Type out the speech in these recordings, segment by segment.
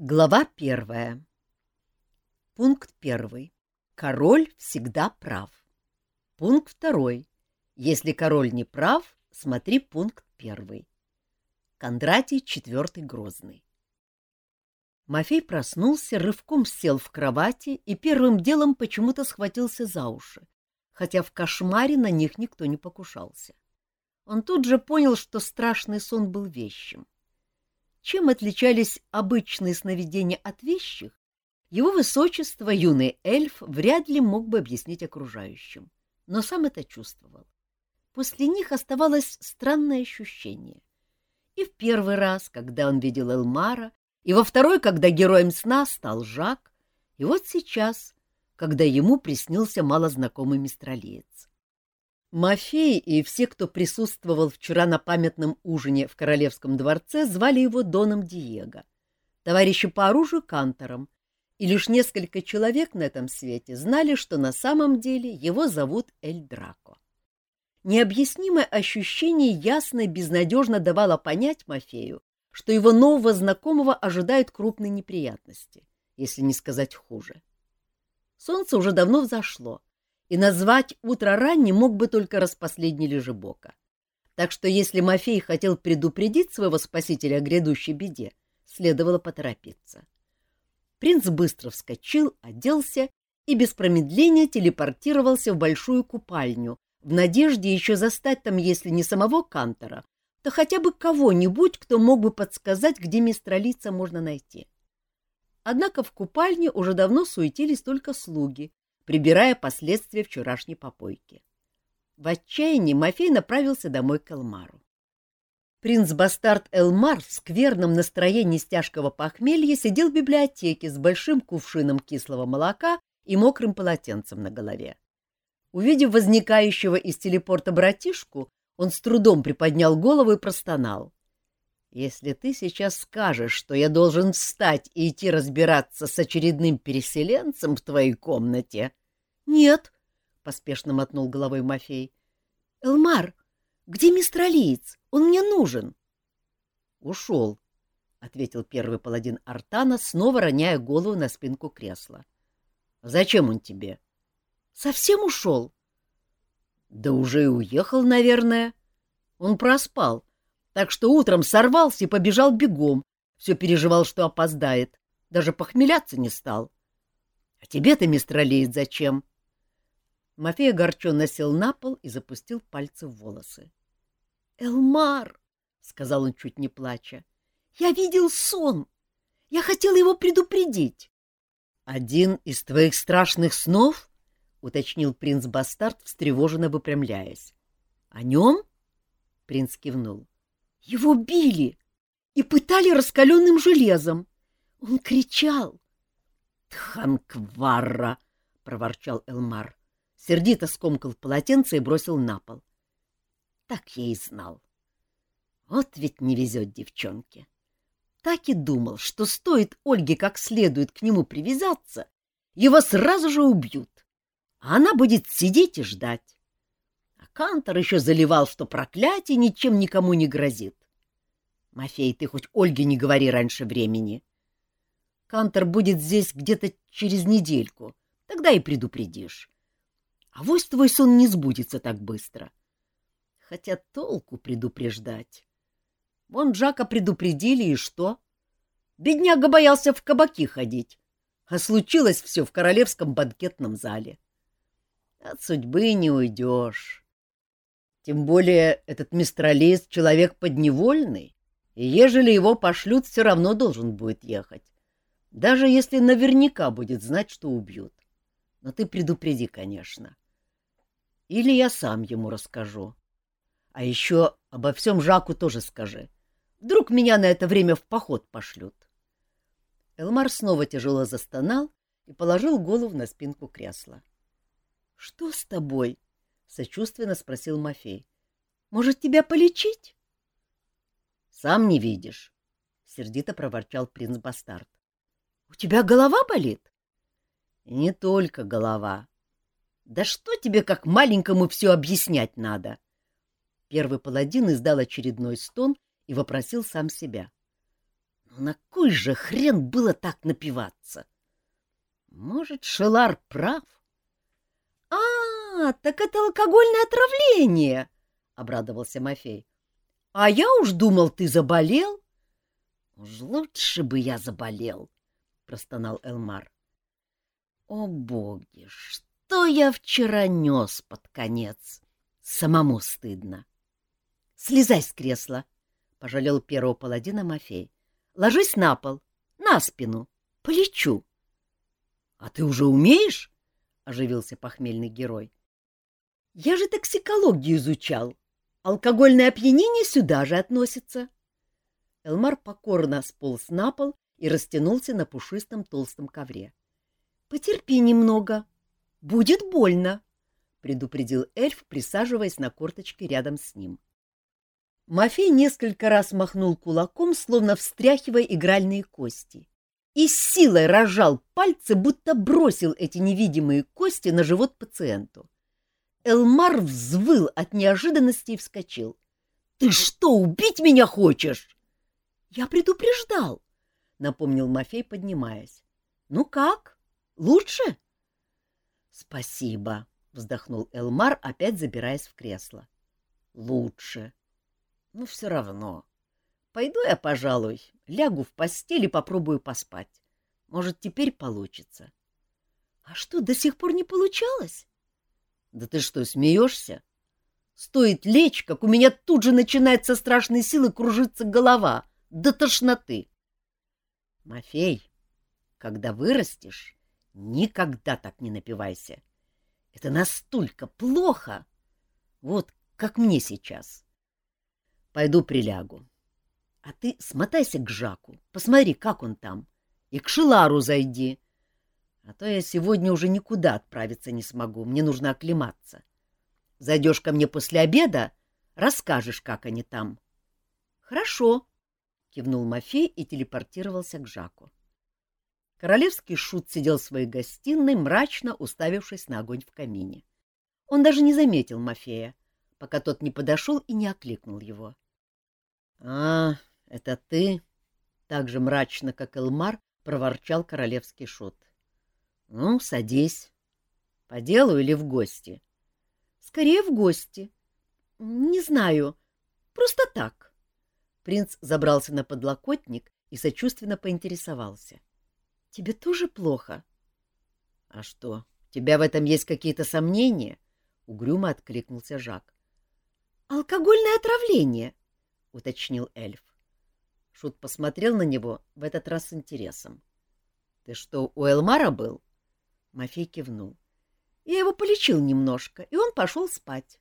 Глава первая. Пункт первый. Король всегда прав. Пункт второй. Если король не прав, смотри пункт первый. Кондратий четвертый Грозный. Мафей проснулся, рывком сел в кровати и первым делом почему-то схватился за уши, хотя в кошмаре на них никто не покушался. Он тут же понял, что страшный сон был вещим. Чем отличались обычные сновидения от вещих, его высочество, юный эльф, вряд ли мог бы объяснить окружающим, но сам это чувствовал. После них оставалось странное ощущение. И в первый раз, когда он видел Элмара, и во второй, когда героем сна стал Жак, и вот сейчас, когда ему приснился малознакомый мистралиец. Мафей и все, кто присутствовал вчера на памятном ужине в королевском дворце, звали его Доном Диего, товарищем по оружию Кантором, и лишь несколько человек на этом свете знали, что на самом деле его зовут Эль Драко. Необъяснимое ощущение ясно и безнадежно давало понять Мафею, что его нового знакомого ожидают крупные неприятности, если не сказать хуже. Солнце уже давно взошло, и назвать утро ранним мог бы только распоследний лежебока. Так что если Мафей хотел предупредить своего спасителя о грядущей беде, следовало поторопиться. Принц быстро вскочил, оделся и без промедления телепортировался в большую купальню, в надежде еще застать там, если не самого Кантора, то хотя бы кого-нибудь, кто мог бы подсказать, где мистралица можно найти. Однако в купальне уже давно суетились только слуги, прибирая последствия вчерашней попойки. В отчаянии Мафей направился домой к Элмару. Принц-бастард Элмар в скверном настроении с тяжкого похмелья сидел в библиотеке с большим кувшином кислого молока и мокрым полотенцем на голове. Увидев возникающего из телепорта братишку, он с трудом приподнял голову и простонал. Если ты сейчас скажешь, что я должен встать и идти разбираться с очередным переселенцем в твоей комнате... — Нет, — поспешно мотнул головой Мафей. — Элмар, где мистер Алиец? Он мне нужен. — Ушел, — ответил первый паладин Артана, снова роняя голову на спинку кресла. — Зачем он тебе? — Совсем ушел? — Да уже и уехал, наверное. Он проспал так что утром сорвался и побежал бегом, все переживал, что опоздает, даже похмеляться не стал. — А тебе-то, мистер Алиет, зачем? Мафей огорченно сел на пол и запустил пальцы в волосы. — Элмар, — сказал он, чуть не плача, — я видел сон. Я хотел его предупредить. — Один из твоих страшных снов? — уточнил принц-бастард, встревоженно выпрямляясь. — О нем? — принц кивнул. Его били и пытали раскаленным железом. Он кричал. — Тханкварра! — проворчал Элмар. Сердито скомкал полотенце и бросил на пол. Так я и знал. Вот ведь не везет девчонке. Так и думал, что стоит Ольге как следует к нему привязаться, его сразу же убьют, а она будет сидеть и ждать. Кантор еще заливал, что проклятие ничем никому не грозит. Мафей, ты хоть Ольге не говори раньше времени. Кантор будет здесь где-то через недельку, тогда и предупредишь. А вось твой сон не сбудется так быстро. Хотя толку предупреждать. Вон Джака предупредили, и что? Бедняга боялся в кабаки ходить, а случилось все в королевском банкетном зале. От судьбы не уйдешь. Тем более этот мистралист — человек подневольный, и ежели его пошлют, все равно должен будет ехать, даже если наверняка будет знать, что убьют. Но ты предупреди, конечно. Или я сам ему расскажу. А еще обо всем Жаку тоже скажи. Вдруг меня на это время в поход пошлют. Элмар снова тяжело застонал и положил голову на спинку кресла. — Что с тобой? — сочувственно спросил Мафей. — Может, тебя полечить? — Сам не видишь, — сердито проворчал принц-бастард. — У тебя голова болит? — Не только голова. Да что тебе, как маленькому, все объяснять надо? Первый паладин издал очередной стон и вопросил сам себя. — На кой же хрен было так напиваться? Может, Шелар прав? — А, так это алкогольное отравление! — обрадовался Мафей. — А я уж думал, ты заболел. — Уж лучше бы я заболел, — простонал Элмар. — О, боги, что я вчера нес под конец! Самому стыдно. — Слезай с кресла, — пожалел первого паладина Мафей. — Ложись на пол, на спину, полечу. — А ты уже умеешь? — оживился похмельный герой. — Я же токсикологию изучал. Алкогольное опьянение сюда же относится. Элмар покорно сполз на пол и растянулся на пушистом толстом ковре. — Потерпи немного. Будет больно, — предупредил эльф, присаживаясь на корточке рядом с ним. Мафей несколько раз махнул кулаком, словно встряхивая игральные кости и с силой разжал пальцы, будто бросил эти невидимые кости на живот пациенту. Элмар взвыл от неожиданности и вскочил. — Ты что, убить меня хочешь? — Я предупреждал, — напомнил Мафей, поднимаясь. — Ну как? Лучше? — Спасибо, — вздохнул Элмар, опять забираясь в кресло. — Лучше. Ну, все равно. Пойду я, пожалуй, лягу в постель и попробую поспать. Может, теперь получится. — А что, до сих пор не получалось? — Да ты что, смеешься? Стоит лечь, как у меня тут же начинается страшной силы кружиться голова, до тошноты. — Мафей, когда вырастешь, никогда так не напивайся. Это настолько плохо, вот как мне сейчас. Пойду прилягу. А ты смотайся к Жаку, посмотри, как он там, и к Шилару зайди. А то я сегодня уже никуда отправиться не смогу, мне нужно оклематься. Зайдешь ко мне после обеда, расскажешь, как они там. — Хорошо, — кивнул Мафей и телепортировался к Жаку. Королевский шут сидел в своей гостиной, мрачно уставившись на огонь в камине. Он даже не заметил Мафея, пока тот не подошел и не окликнул его. — А, это ты? — так же мрачно, как Элмар, проворчал королевский шут. — Ну, садись. По делу или в гости? — Скорее в гости. — Не знаю. Просто так. Принц забрался на подлокотник и сочувственно поинтересовался. — Тебе тоже плохо? — А что, у тебя в этом есть какие-то сомнения? — угрюмо откликнулся Жак. — Алкогольное отравление, — уточнил эльф. Шут посмотрел на него в этот раз с интересом. — Ты что, у Элмара был? Мафей кивнул. — Я его полечил немножко, и он пошел спать.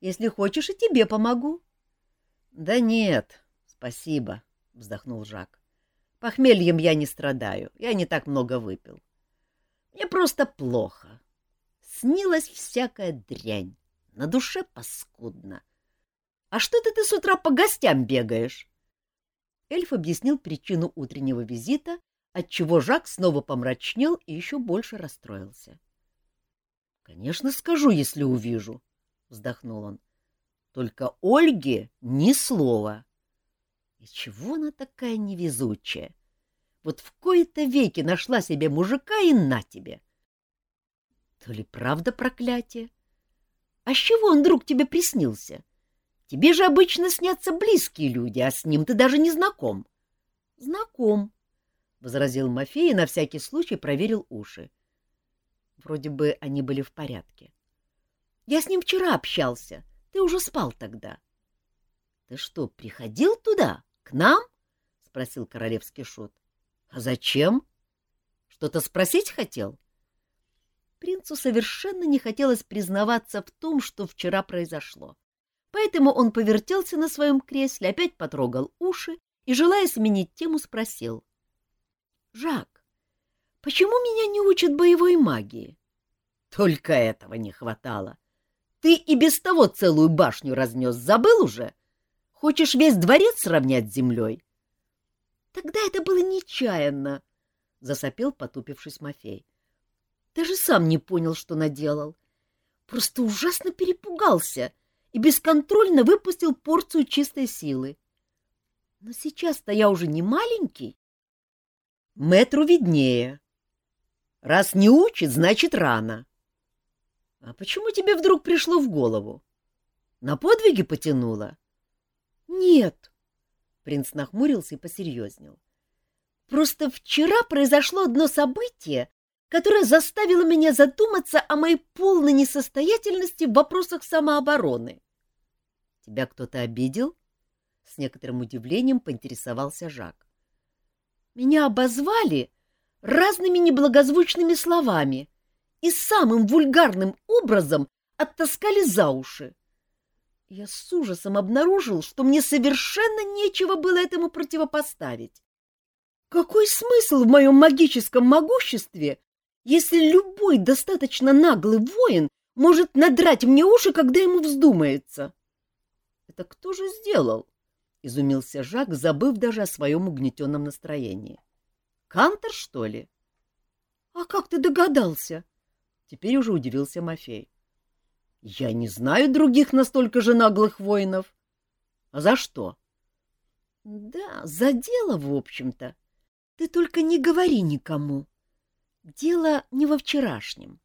Если хочешь, и тебе помогу. — Да нет, спасибо, — вздохнул Жак. — Похмельем я не страдаю, я не так много выпил. Мне просто плохо. Снилась всякая дрянь, на душе паскудно. А что это ты с утра по гостям бегаешь? Эльф объяснил причину утреннего визита, отчего Жак снова помрачнел и еще больше расстроился. — Конечно, скажу, если увижу, — вздохнул он. — Только Ольге ни слова. И чего она такая невезучая? Вот в кои-то веки нашла себе мужика и на тебе. То ли правда проклятие? А с чего он, друг, тебе приснился? — Тебе же обычно снятся близкие люди, а с ним ты даже не знаком. — Знаком, — возразил Мафей и на всякий случай проверил уши. Вроде бы они были в порядке. — Я с ним вчера общался. Ты уже спал тогда. — Ты что, приходил туда, к нам? — спросил королевский шут. — А зачем? Что-то спросить хотел? Принцу совершенно не хотелось признаваться в том, что вчера произошло. Поэтому он повертелся на своем кресле, опять потрогал уши и, желая сменить тему, спросил. — Жак, почему меня не учат боевой магии? — Только этого не хватало. Ты и без того целую башню разнес, забыл уже? Хочешь весь дворец сравнять с землей? — Тогда это было нечаянно, — засопел, потупившись Мафей. — Даже сам не понял, что наделал. Просто ужасно перепугался — и бесконтрольно выпустил порцию чистой силы. Но сейчас-то я уже не маленький. Мэтру виднее. Раз не учит, значит рано. А почему тебе вдруг пришло в голову? На подвиги потянуло? Нет. Принц нахмурился и посерьезнел. Просто вчера произошло одно событие, которое заставило меня задуматься о моей полной несостоятельности в вопросах самообороны. Тебя кто-то обидел? С некоторым удивлением поинтересовался Жак. Меня обозвали разными неблагозвучными словами и самым вульгарным образом оттаскали за уши. Я с ужасом обнаружил, что мне совершенно нечего было этому противопоставить. Какой смысл в моем магическом могуществе, если любой достаточно наглый воин может надрать мне уши, когда ему вздумается? — Это кто же сделал? — изумился Жак, забыв даже о своем угнетенном настроении. — Кантор, что ли? — А как ты догадался? Теперь уже удивился Мафей. — Я не знаю других настолько же наглых воинов. — А за что? — Да, за дело, в общем-то. Ты только не говори никому. Дело не во вчерашнем.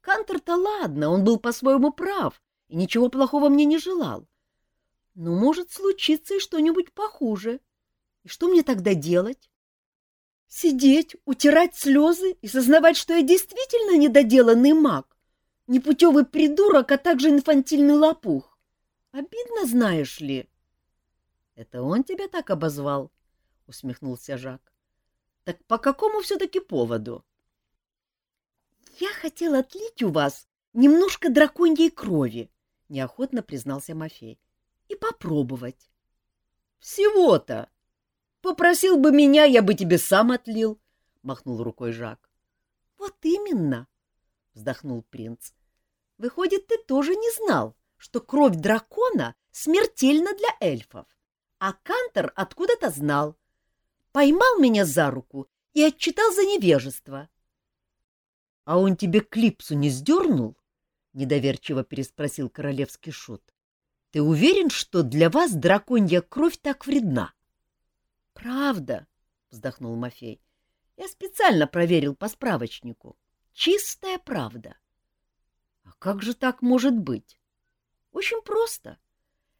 Кантор-то ладно, он был по-своему прав и ничего плохого мне не желал. Но может случиться и что-нибудь похуже. И что мне тогда делать? Сидеть, утирать слезы и сознавать, что я действительно недоделанный маг, непутевый придурок, а также инфантильный лопух. Обидно, знаешь ли. — Это он тебя так обозвал? — усмехнулся Жак. — Так по какому все-таки поводу? — Я хотел отлить у вас немножко драконьей крови, — неохотно признался Мафей, — и попробовать. — Всего-то! Попросил бы меня, я бы тебе сам отлил, — махнул рукой Жак. — Вот именно, — вздохнул принц. — Выходит, ты тоже не знал, что кровь дракона смертельна для эльфов, а Кантор откуда-то знал. Поймал меня за руку и отчитал за невежество. — А он тебе клипсу не сдернул? — недоверчиво переспросил королевский шут. — Ты уверен, что для вас драконья кровь так вредна? — Правда, вздохнул Мафей. Я специально проверил по справочнику. Чистая правда. А как же так может быть? Очень просто.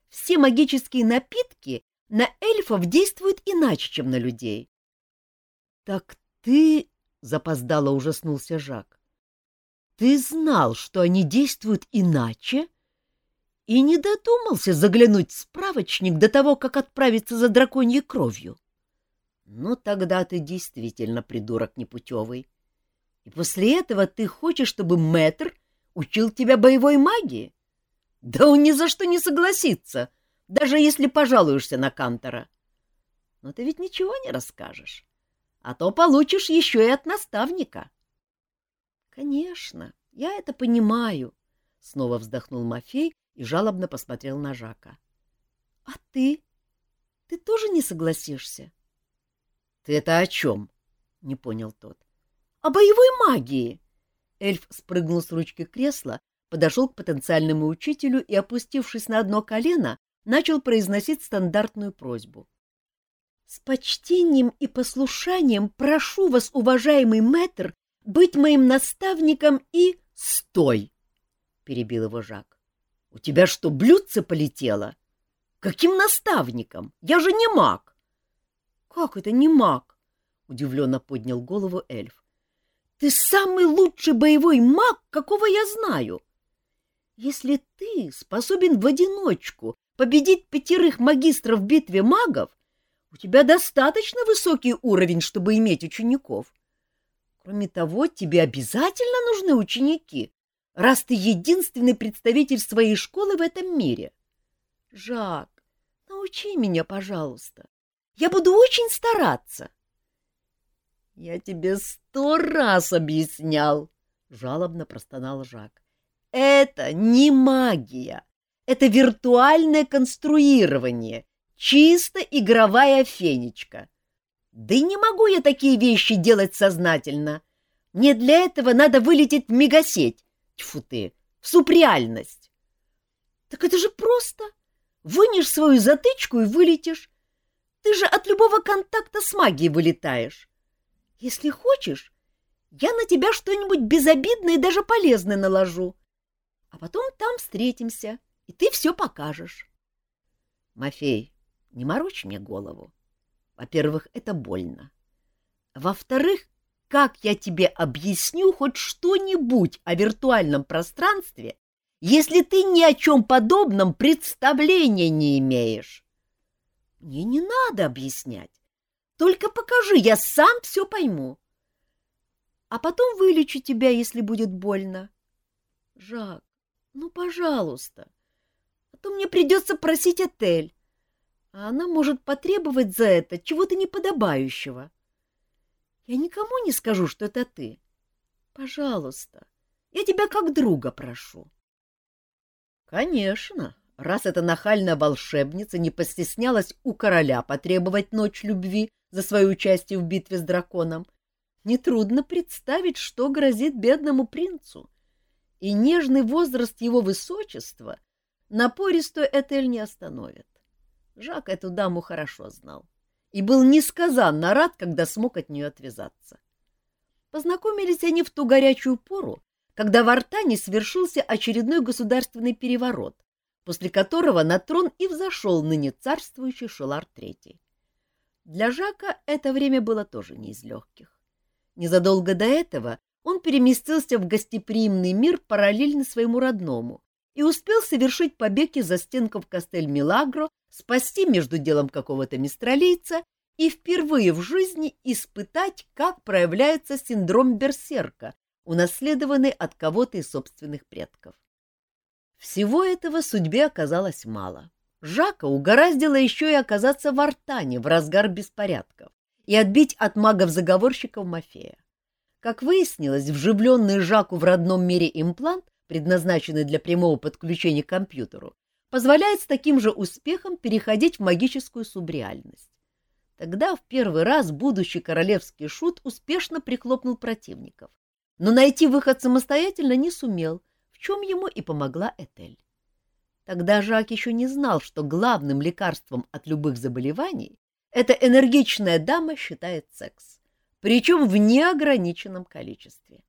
Все магические напитки на эльфов действуют иначе, чем на людей. Так ты, запоздало ужаснулся Жак, ты знал, что они действуют иначе? И не додумался заглянуть в справочник до того, как отправиться за драконьей кровью. Ну, тогда ты действительно придурок непутевый. И после этого ты хочешь, чтобы мэтр учил тебя боевой магии? Да он ни за что не согласится, даже если пожалуешься на Кантора. Но ты ведь ничего не расскажешь, а то получишь еще и от наставника. — Конечно, я это понимаю, — снова вздохнул Мафей и жалобно посмотрел на Жака. — А ты? Ты тоже не согласишься? —— Ты это о чем? — не понял тот. — О боевой магии! Эльф спрыгнул с ручки кресла, подошел к потенциальному учителю и, опустившись на одно колено, начал произносить стандартную просьбу. — С почтением и послушанием прошу вас, уважаемый мэтр, быть моим наставником и... — Стой! — перебил его Жак. — У тебя что, блюдце полетело? Каким наставником? Я же не маг! Как это не маг? Удивленно поднял голову эльф. Ты самый лучший боевой маг, какого я знаю. Если ты способен в одиночку победить пятерых магистров в битве магов, у тебя достаточно высокий уровень, чтобы иметь учеников. Кроме того, тебе обязательно нужны ученики, раз ты единственный представитель своей школы в этом мире. Жак, научи меня, пожалуйста. Я буду очень стараться. — Я тебе сто раз объяснял, — жалобно простонал Жак. — Это не магия. Это виртуальное конструирование, чисто игровая фенечка. Да и не могу я такие вещи делать сознательно. Мне для этого надо вылететь в мегасеть, тьфу ты, в супреальность. Так это же просто. Вынешь свою затычку и вылетишь. Ты же от любого контакта с магией вылетаешь. Если хочешь, я на тебя что-нибудь безобидное и даже полезное наложу. А потом там встретимся, и ты все покажешь. Мафей, не морочь мне голову. Во-первых, это больно. Во-вторых, как я тебе объясню хоть что-нибудь о виртуальном пространстве, если ты ни о чем подобном представления не имеешь? Мне не надо объяснять. Только покажи, я сам все пойму. А потом вылечу тебя, если будет больно. Жак, ну, пожалуйста. А то мне придется просить отель. А она может потребовать за это чего-то неподобающего. Я никому не скажу, что это ты. Пожалуйста, я тебя как друга прошу. Конечно, раз эта нахальная волшебница не постеснялась у короля потребовать ночь любви за свое участие в битве с драконом, нетрудно представить, что грозит бедному принцу. И нежный возраст его высочества напористую Этель не остановит. Жак эту даму хорошо знал и был несказанно рад, когда смог от нее отвязаться. Познакомились они в ту горячую пору, когда в Артане свершился очередной государственный переворот, после которого на трон и взошел ныне царствующий Шелар III. Для Жака это время было тоже не из легких. Незадолго до этого он переместился в гостеприимный мир параллельно своему родному и успел совершить побег из застенков Кастель-Милагро, спасти между делом какого-то мистралийца и впервые в жизни испытать, как проявляется синдром берсерка, унаследованный от кого-то из собственных предков. Всего этого судьбе оказалось мало. Жака угораздило еще и оказаться в Артане в разгар беспорядков и отбить от магов-заговорщиков Мафея. Как выяснилось, вживленный Жаку в родном мире имплант, предназначенный для прямого подключения к компьютеру, позволяет с таким же успехом переходить в магическую субреальность. Тогда в первый раз будущий королевский шут успешно прихлопнул противников, но найти выход самостоятельно не сумел, в чем ему и помогла Этель. Тогда Жак еще не знал, что главным лекарством от любых заболеваний эта энергичная дама считает секс, причем в неограниченном количестве.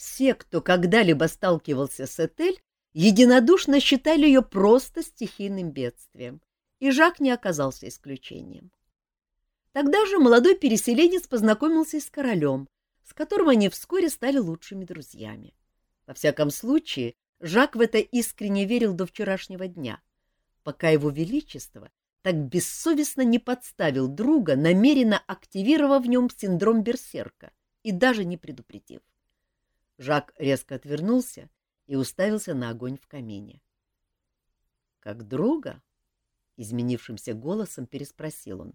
Все, кто когда-либо сталкивался с Этель, единодушно считали ее просто стихийным бедствием, и Жак не оказался исключением. Тогда же молодой переселенец познакомился с королем, с которым они вскоре стали лучшими друзьями. Во всяком случае, Жак в это искренне верил до вчерашнего дня, пока его величество так бессовестно не подставил друга, намеренно активировав в нем синдром берсерка и даже не предупредив. Жак резко отвернулся и уставился на огонь в камине. — Как друга? — изменившимся голосом переспросил он.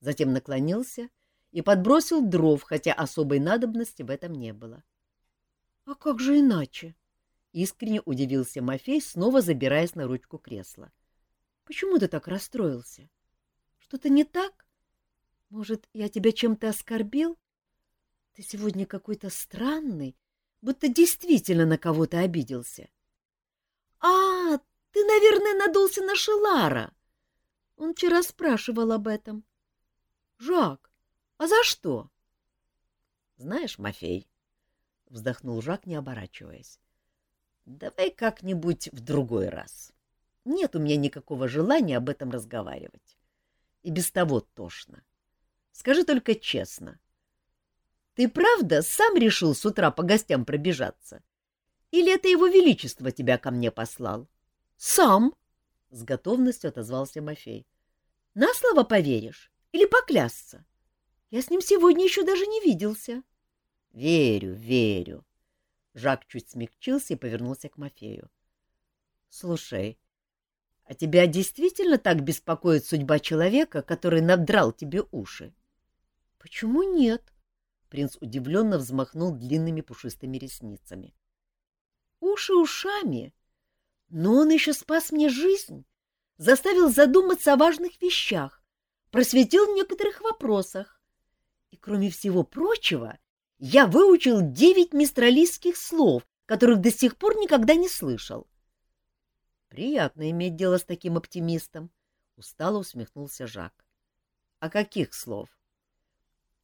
Затем наклонился и подбросил дров, хотя особой надобности в этом не было. — А как же иначе? — искренне удивился Мафей, снова забираясь на ручку кресла. — Почему ты так расстроился? Что-то не так? Может, я тебя чем-то оскорбил? Ты сегодня какой-то странный, будто действительно на кого-то обиделся. — А, ты, наверное, надулся на Шелара. Он вчера спрашивал об этом. — Жак, а за что? — Знаешь, Мафей, — вздохнул Жак, не оборачиваясь, — давай как-нибудь в другой раз. Нет у меня никакого желания об этом разговаривать. И без того тошно. Скажи только честно. Ты правда сам решил с утра по гостям пробежаться? Или это его величество тебя ко мне послал? — Сам, — с готовностью отозвался Мафей. — На слово поверишь или поклясться? Я с ним сегодня еще даже не виделся. — Верю, верю. Жак чуть смягчился и повернулся к Мафею. — Слушай, а тебя действительно так беспокоит судьба человека, который надрал тебе уши? — Почему нет? Принц удивленно взмахнул длинными пушистыми ресницами. — Уши ушами, но он еще спас мне жизнь, заставил задуматься о важных вещах, просветил в некоторых вопросах. И, кроме всего прочего, я выучил девять мистралийских слов, которых до сих пор никогда не слышал. — Приятно иметь дело с таким оптимистом, — устало усмехнулся Жак. А каких слов?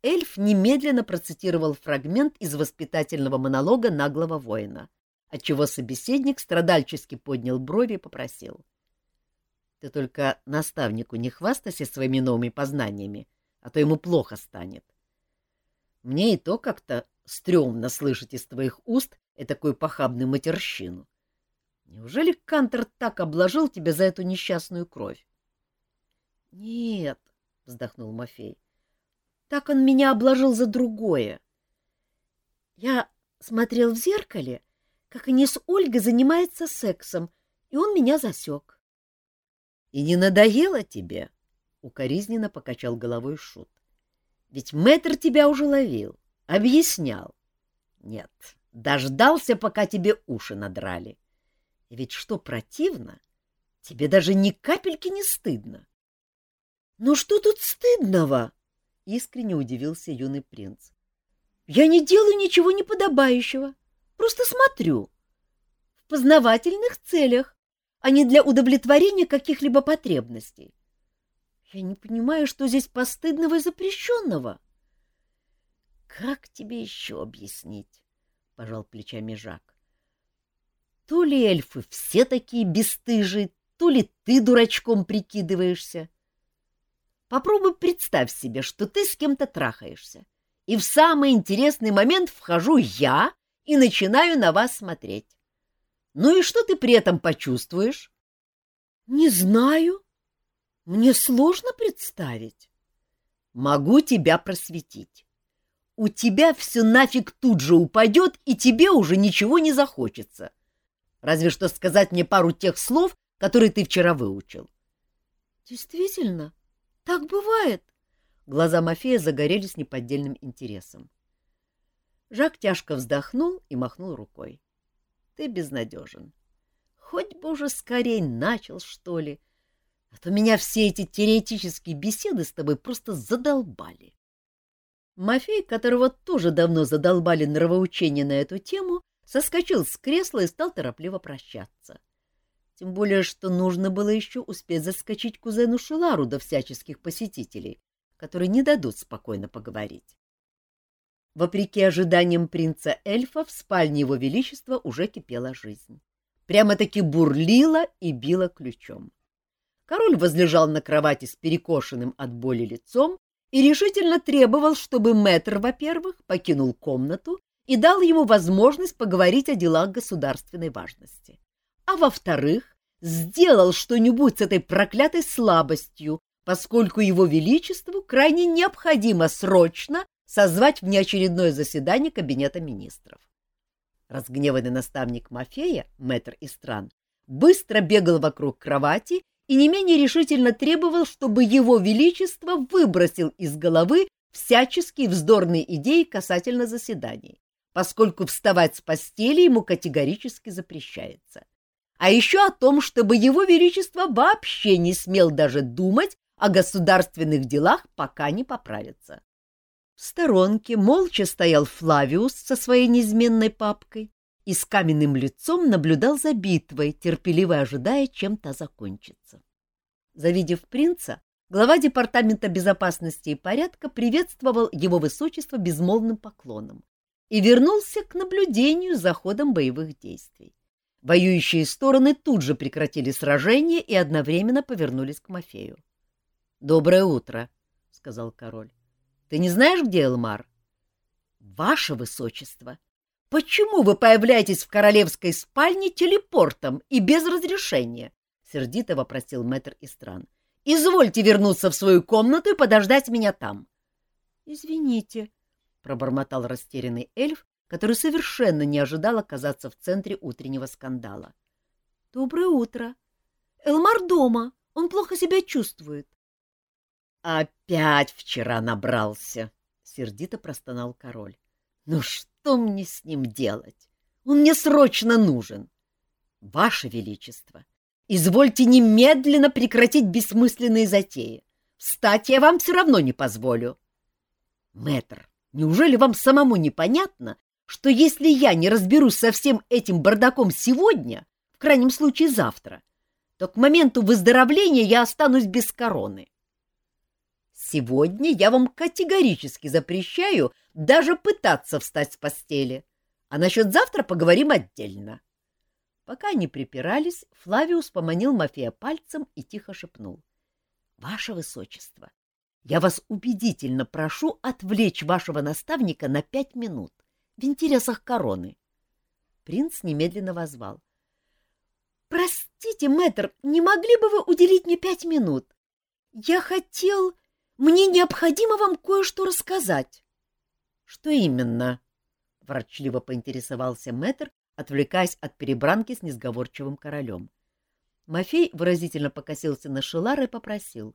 Эльф немедленно процитировал фрагмент из воспитательного монолога наглого воина, отчего собеседник страдальчески поднял брови и попросил. — Ты только наставнику не хвастайся своими новыми познаниями, а то ему плохо станет. Мне и то как-то стрёмно слышать из твоих уст такую похабную матерщину. Неужели Кантер так обложил тебя за эту несчастную кровь? — Нет, — вздохнул Мафей, — так он меня обложил за другое. Я смотрел в зеркале, как они с Ольгой занимаются сексом, и он меня засек. — И не надоело тебе? — укоризненно покачал головой Шут. — Ведь мэтр тебя уже ловил, объяснял. Нет, дождался, пока тебе уши надрали. И ведь что противно, тебе даже ни капельки не стыдно. — Ну что тут стыдного? — искренне удивился юный принц. — Я не делаю ничего неподобающего, просто смотрю. В познавательных целях, а не для удовлетворения каких-либо потребностей. Я не понимаю, что здесь постыдного и запрещенного. — Как тебе еще объяснить? — пожал плечами Жак. То ли эльфы все такие бесстыжие, то ли ты дурачком прикидываешься. Попробуй представь себе, что ты с кем-то трахаешься, и в самый интересный момент вхожу я и начинаю на вас смотреть. Ну и что ты при этом почувствуешь? — Не знаю. Мне сложно представить. — Могу тебя просветить у тебя все нафиг тут же упадет, и тебе уже ничего не захочется. Разве что сказать мне пару тех слов, которые ты вчера выучил. — Действительно, так бывает. Глаза Мафея загорелись неподдельным интересом. Жак тяжко вздохнул и махнул рукой. — Ты безнадежен. Хоть бы уже скорей начал, что ли, а то меня все эти теоретические беседы с тобой просто задолбали. Мафей, которого тоже давно задолбали нравоучения на эту тему, соскочил с кресла и стал торопливо прощаться. Тем более, что нужно было еще успеть заскочить кузену Шилару до всяческих посетителей, которые не дадут спокойно поговорить. Вопреки ожиданиям принца эльфа, в спальне его величества уже кипела жизнь. Прямо-таки бурлила и била ключом. Король возлежал на кровати с перекошенным от боли лицом и решительно требовал, чтобы мэтр, во-первых, покинул комнату и дал ему возможность поговорить о делах государственной важности, а во-вторых, сделал что-нибудь с этой проклятой слабостью, поскольку его величеству крайне необходимо срочно созвать внеочередное заседание Кабинета министров. Разгневанный наставник Мафея, мэтр Истран, быстро бегал вокруг кровати и не менее решительно требовал, чтобы его величество выбросил из головы всяческие вздорные идеи касательно заседаний, поскольку вставать с постели ему категорически запрещается. А еще о том, чтобы его величество вообще не смел даже думать о государственных делах, пока не поправится. В сторонке молча стоял Флавиус со своей неизменной папкой и с каменным лицом наблюдал за битвой, терпеливо ожидая, чем та закончится. Завидев принца, глава Департамента безопасности и порядка приветствовал его высочество безмолвным поклоном и вернулся к наблюдению за ходом боевых действий. Воюющие стороны тут же прекратили сражение и одновременно повернулись к Мафею. — Доброе утро, — сказал король. — Ты не знаешь, где Элмар? — Ваше высочество! Почему вы появляетесь в королевской спальне телепортом и без разрешения? — сердито вопросил мэтр Истран. — Извольте вернуться в свою комнату и подождать меня там. — Извините, — пробормотал растерянный эльф, который совершенно не ожидал оказаться в центре утреннего скандала. — Доброе утро. Элмар дома. Он плохо себя чувствует. — Опять вчера набрался, — сердито простонал король. — Ну что мне с ним делать? Он мне срочно нужен. — Ваше Величество! — Извольте немедленно прекратить бессмысленные затеи. Встать я вам все равно не позволю. Мэтр, неужели вам самому непонятно, что если я не разберусь со всем этим бардаком сегодня, в крайнем случае завтра, то к моменту выздоровления я останусь без короны? Сегодня я вам категорически запрещаю даже пытаться встать с постели. А насчет завтра поговорим отдельно. Пока они припирались, Флавиус поманил Мафея пальцем и тихо шепнул. — Ваше Высочество, я вас убедительно прошу отвлечь вашего наставника на пять минут в интересах короны. Принц немедленно возвал. — Простите, мэтр, не могли бы вы уделить мне пять минут? Я хотел... Мне необходимо вам кое-что рассказать. — Что именно? — ворчливо поинтересовался мэтр, отвлекаясь от перебранки с несговорчивым королем. Мафей выразительно покосился на Шелара и попросил.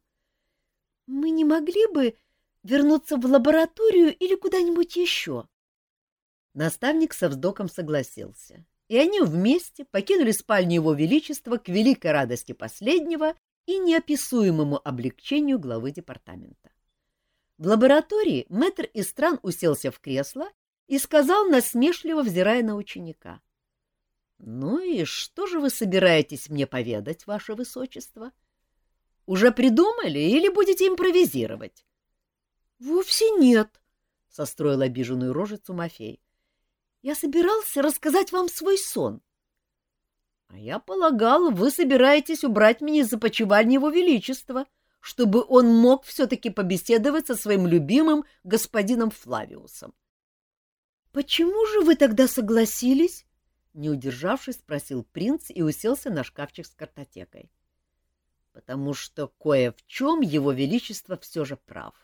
— Мы не могли бы вернуться в лабораторию или куда-нибудь еще? Наставник со вздохом согласился, и они вместе покинули спальню его величества к великой радости последнего и неописуемому облегчению главы департамента. В лаборатории мэтр Истран уселся в кресло и сказал, насмешливо взирая на ученика. — Ну и что же вы собираетесь мне поведать, ваше высочество? Уже придумали или будете импровизировать? — Вовсе нет, — состроил обиженную рожицу Мафей. — Я собирался рассказать вам свой сон. — а я полагал, вы собираетесь убрать меня из опочивания его величества, чтобы он мог все-таки побеседовать со своим любимым господином Флавиусом. — Почему же вы тогда согласились? — не удержавшись, спросил принц и уселся на шкафчик с картотекой. — Потому что кое в чем его величество все же прав.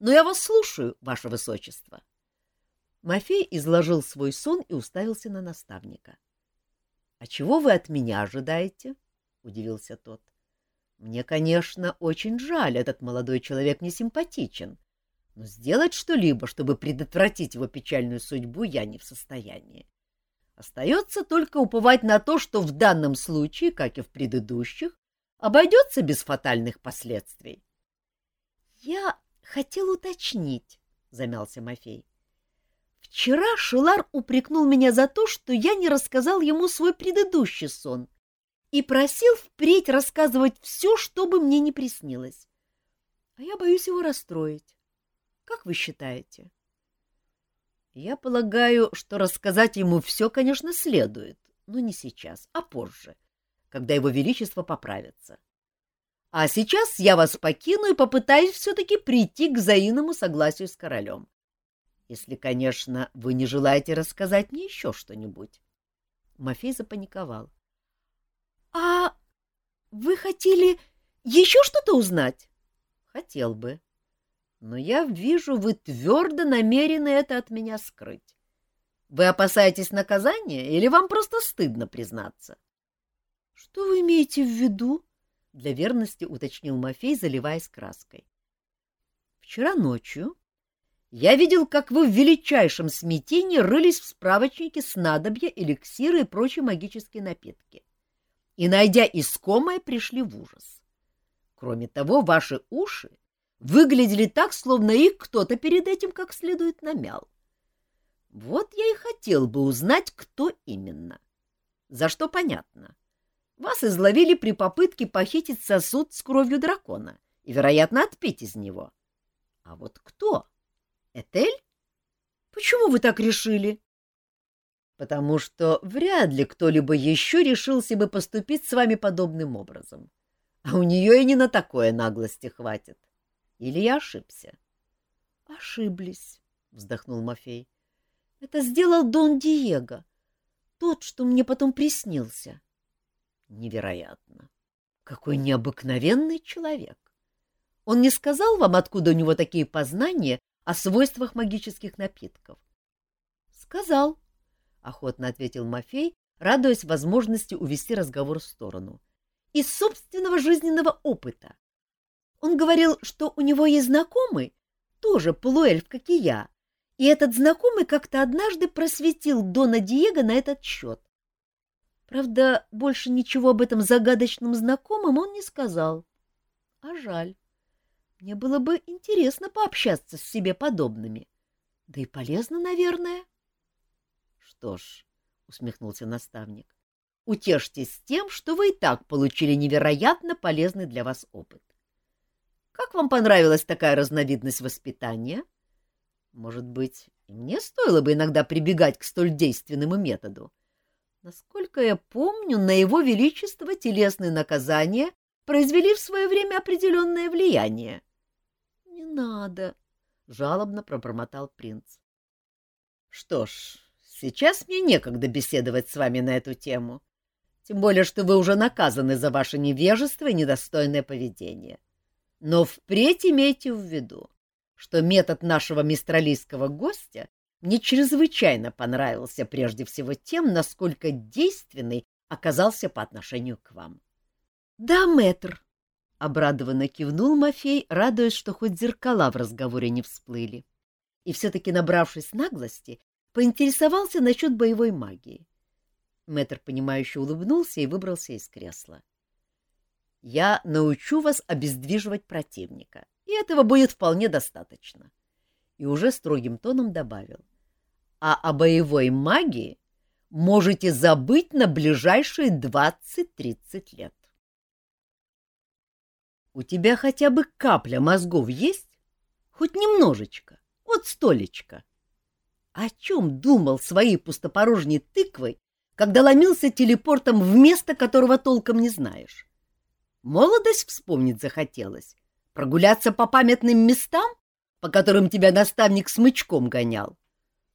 Но я вас слушаю, ваше высочество. Мафей изложил свой сон и уставился на наставника. —— А чего вы от меня ожидаете? — удивился тот. — Мне, конечно, очень жаль, этот молодой человек не симпатичен, но сделать что-либо, чтобы предотвратить его печальную судьбу, я не в состоянии. Остается только уповать на то, что в данном случае, как и в предыдущих, обойдется без фатальных последствий. — Я хотел уточнить, — замялся Мафей. Вчера Шилар упрекнул меня за то, что я не рассказал ему свой предыдущий сон и просил впредь рассказывать все, что бы мне не приснилось. А я боюсь его расстроить. Как вы считаете? Я полагаю, что рассказать ему все, конечно, следует, но не сейчас, а позже, когда его величество поправится. А сейчас я вас покину и попытаюсь все-таки прийти к взаимному согласию с королем. Если, конечно, вы не желаете рассказать мне еще что-нибудь. Мафей запаниковал. — А вы хотели еще что-то узнать? — Хотел бы. Но я вижу, вы твердо намерены это от меня скрыть. Вы опасаетесь наказания или вам просто стыдно признаться? — Что вы имеете в виду? — для верности уточнил Мафей, заливаясь краской. — Вчера ночью я видел, как вы в величайшем смятении рылись в справочнике снадобья, эликсиры и прочие магические напитки. И, найдя искомое, пришли в ужас. Кроме того, ваши уши выглядели так, словно их кто-то перед этим как следует намял. Вот я и хотел бы узнать, кто именно. За что понятно. Вас изловили при попытке похитить сосуд с кровью дракона и, вероятно, отпить из него. А вот кто? — Этель? Почему вы так решили? Потому что вряд ли кто-либо еще решился бы поступить с вами подобным образом. А у нее и не на такое наглости хватит. Или я ошибся? Ошиблись, вздохнул Мафей. Это сделал Дон Диего, тот, что мне потом приснился. Невероятно. Какой необыкновенный человек. Он не сказал вам, откуда у него такие познания о свойствах магических напитков. — Сказал, — охотно ответил Мафей, радуясь возможности увести разговор в сторону. — Из собственного жизненного опыта. Он говорил, что у него есть знакомый, тоже полуэльф, как и я, и этот знакомый как-то однажды просветил Дона Диего на этот счет. Правда, больше ничего об этом загадочном знакомом он не сказал. А жаль. Мне было бы интересно пообщаться с себе подобными. Да и полезно, наверное. — Что ж, — усмехнулся наставник, — утешьтесь тем, что вы и так получили невероятно полезный для вас опыт. Как вам понравилась такая разновидность воспитания? Может быть, мне стоило бы иногда прибегать к столь действенному методу. Насколько я помню, на его величество телесные наказания произвели в свое время определенное влияние. — Не надо, — жалобно пробормотал принц. — Что ж, сейчас мне некогда беседовать с вами на эту тему, тем более что вы уже наказаны за ваше невежество и недостойное поведение. Но впредь имейте в виду, что метод нашего мистралийского гостя мне чрезвычайно понравился прежде всего тем, насколько действенный оказался по отношению к вам. — Да, мэтр, — обрадованно кивнул Мафей, радуясь, что хоть зеркала в разговоре не всплыли. И все-таки, набравшись наглости, поинтересовался насчет боевой магии. Мэтр, понимающе улыбнулся и выбрался из кресла. — Я научу вас обездвиживать противника, и этого будет вполне достаточно. И уже строгим тоном добавил. — А о боевой магии можете забыть на ближайшие двадцать-тридцать лет. У тебя хотя бы капля мозгов есть? Хоть немножечко, вот столечко. О чем думал своей пустопорожней тыквой, когда ломился телепортом в место, которого толком не знаешь? Молодость вспомнить захотелось, прогуляться по памятным местам, по которым тебя наставник смычком гонял.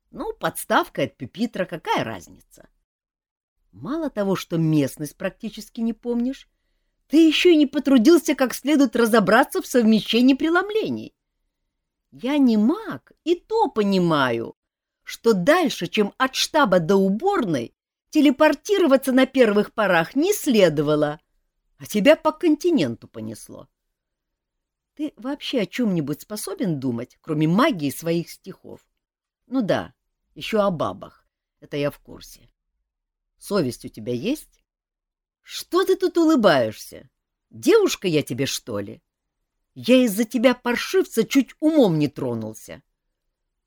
Ну, подставка от пюпитра, какая разница? Мало того, что местность практически не помнишь, ты еще и не потрудился как следует разобраться в совмещении преломлений. Я не маг, и то понимаю, что дальше, чем от штаба до уборной, телепортироваться на первых порах не следовало, а тебя по континенту понесло. Ты вообще о чем-нибудь способен думать, кроме магии своих стихов? Ну да, еще о бабах, это я в курсе. Совесть у тебя есть? Что ты тут улыбаешься? Девушка я тебе, что ли? Я из-за тебя, паршивца, чуть умом не тронулся.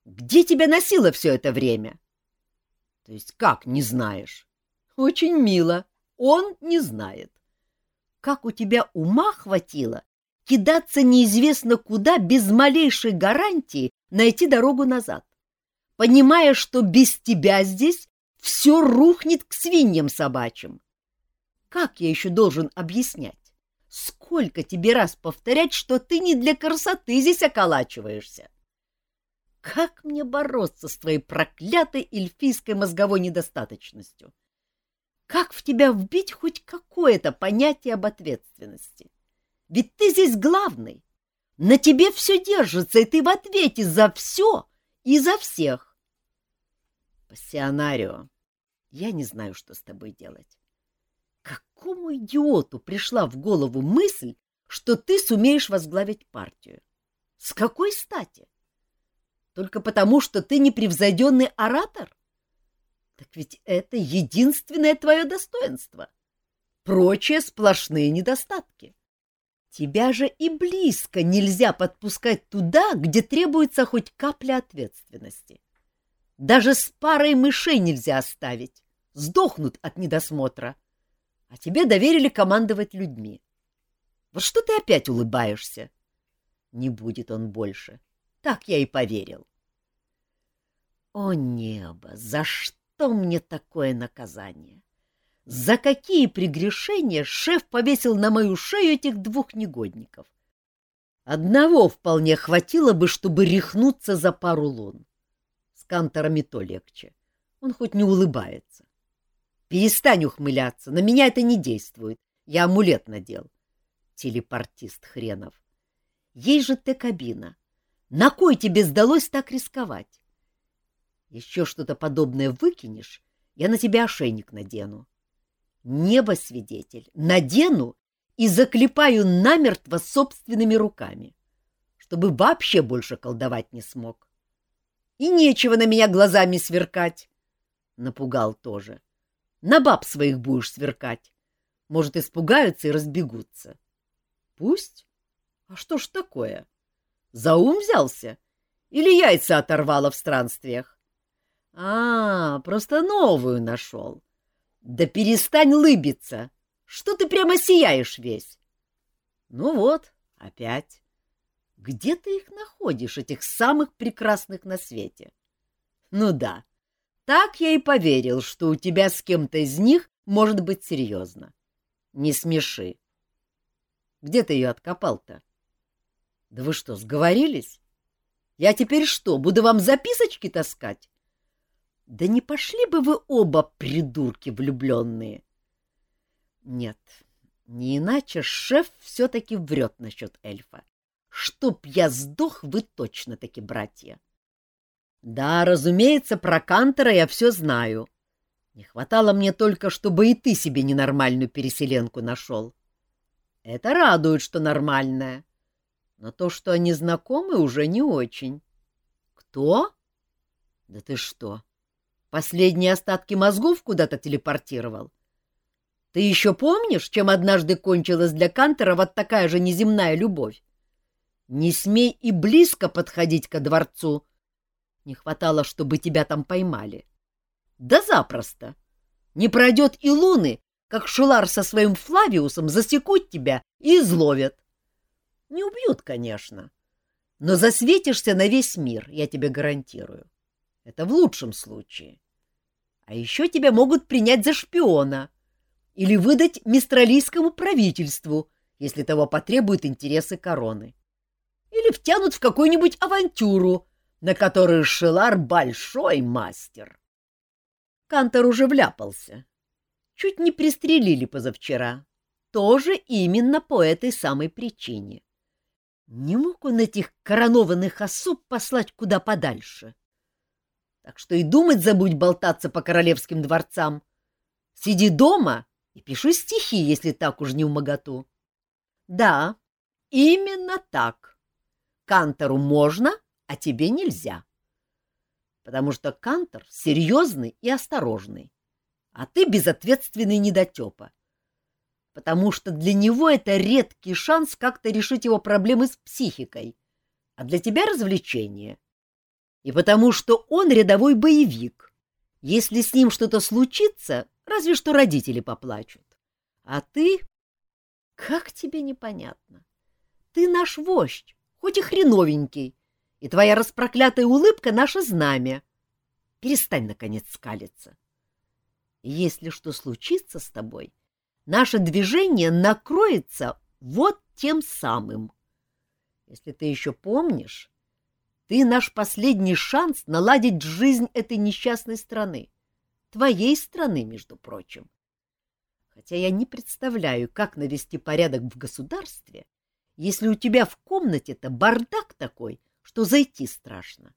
Где тебя носило все это время? То есть как не знаешь? Очень мило. Он не знает. Как у тебя ума хватило кидаться неизвестно куда без малейшей гарантии найти дорогу назад, понимая, что без тебя здесь все рухнет к свиньям собачьим? Как я еще должен объяснять? Сколько тебе раз повторять, что ты не для красоты здесь околачиваешься? Как мне бороться с твоей проклятой эльфийской мозговой недостаточностью? Как в тебя вбить хоть какое-то понятие об ответственности? Ведь ты здесь главный. На тебе все держится, и ты в ответе за все и за всех. Пассионарио, я не знаю, что с тобой делать. Какому идиоту пришла в голову мысль, что ты сумеешь возглавить партию? С какой стати? Только потому, что ты непревзойденный оратор? Так ведь это единственное твое достоинство. Прочие сплошные недостатки. Тебя же и близко нельзя подпускать туда, где требуется хоть капля ответственности. Даже с парой мышей нельзя оставить. Сдохнут от недосмотра а тебе доверили командовать людьми. Вот что ты опять улыбаешься? Не будет он больше. Так я и поверил. О небо, за что мне такое наказание? За какие прегрешения шеф повесил на мою шею этих двух негодников? Одного вполне хватило бы, чтобы рехнуться за пару лун. С канторами то легче. Он хоть не улыбается. Перестань ухмыляться, на меня это не действует. Я амулет надел. Телепортист хренов. Есть же ты кабина. На кой тебе сдалось так рисковать? Еще что-то подобное выкинешь, я на тебя ошейник надену. Небо свидетель, надену и заклепаю намертво собственными руками, чтобы вообще больше колдовать не смог. И нечего на меня глазами сверкать. Напугал тоже. На баб своих будешь сверкать. Может, испугаются и разбегутся. Пусть. А что ж такое? За ум взялся? Или яйца оторвало в странствиях? А, просто новую нашел. Да перестань лыбиться. Что ты прямо сияешь весь? Ну вот, опять. Где ты их находишь, этих самых прекрасных на свете? Ну да, так я и поверил, что у тебя с кем-то из них может быть серьезно. Не смеши. Где ты ее откопал-то? Да вы что, сговорились? Я теперь что, буду вам записочки таскать? Да не пошли бы вы оба, придурки влюбленные. Нет, не иначе шеф все-таки врет насчет эльфа. Чтоб я сдох, вы точно-таки братья. Да, разумеется, про Кантера я все знаю. Не хватало мне только, чтобы и ты себе ненормальную переселенку нашел. Это радует, что нормальная. Но то, что они знакомы, уже не очень. Кто? Да ты что, последние остатки мозгов куда-то телепортировал? Ты еще помнишь, чем однажды кончилась для Кантера вот такая же неземная любовь? Не смей и близко подходить ко дворцу. Не хватало, чтобы тебя там поймали. Да запросто. Не пройдет и луны, как Шулар со своим Флавиусом засекут тебя и изловят. Не убьют, конечно, но засветишься на весь мир, я тебе гарантирую. Это в лучшем случае. А еще тебя могут принять за шпиона или выдать мистралийскому правительству, если того потребуют интересы короны. Или втянут в какую-нибудь авантюру, на которую Шелар большой мастер. Кантор уже вляпался. Чуть не пристрелили позавчера. Тоже именно по этой самой причине. Не мог он этих коронованных особ послать куда подальше. Так что и думать забудь болтаться по королевским дворцам. Сиди дома и пиши стихи, если так уж не умоготу. Да, именно так. Кантору можно, а тебе нельзя. Потому что Кантор серьезный и осторожный, а ты безответственный недотепа. Потому что для него это редкий шанс как-то решить его проблемы с психикой, а для тебя развлечение. И потому что он рядовой боевик. Если с ним что-то случится, Разве что родители поплачут. А ты... Как тебе непонятно? Ты наш вождь, хоть и хреновенький, и твоя распроклятая улыбка — наше знамя. Перестань, наконец, скалиться. если что случится с тобой, наше движение накроется вот тем самым. Если ты еще помнишь, ты наш последний шанс наладить жизнь этой несчастной страны твоей страны, между прочим. Хотя я не представляю, как навести порядок в государстве, если у тебя в комнате-то бардак такой, что зайти страшно.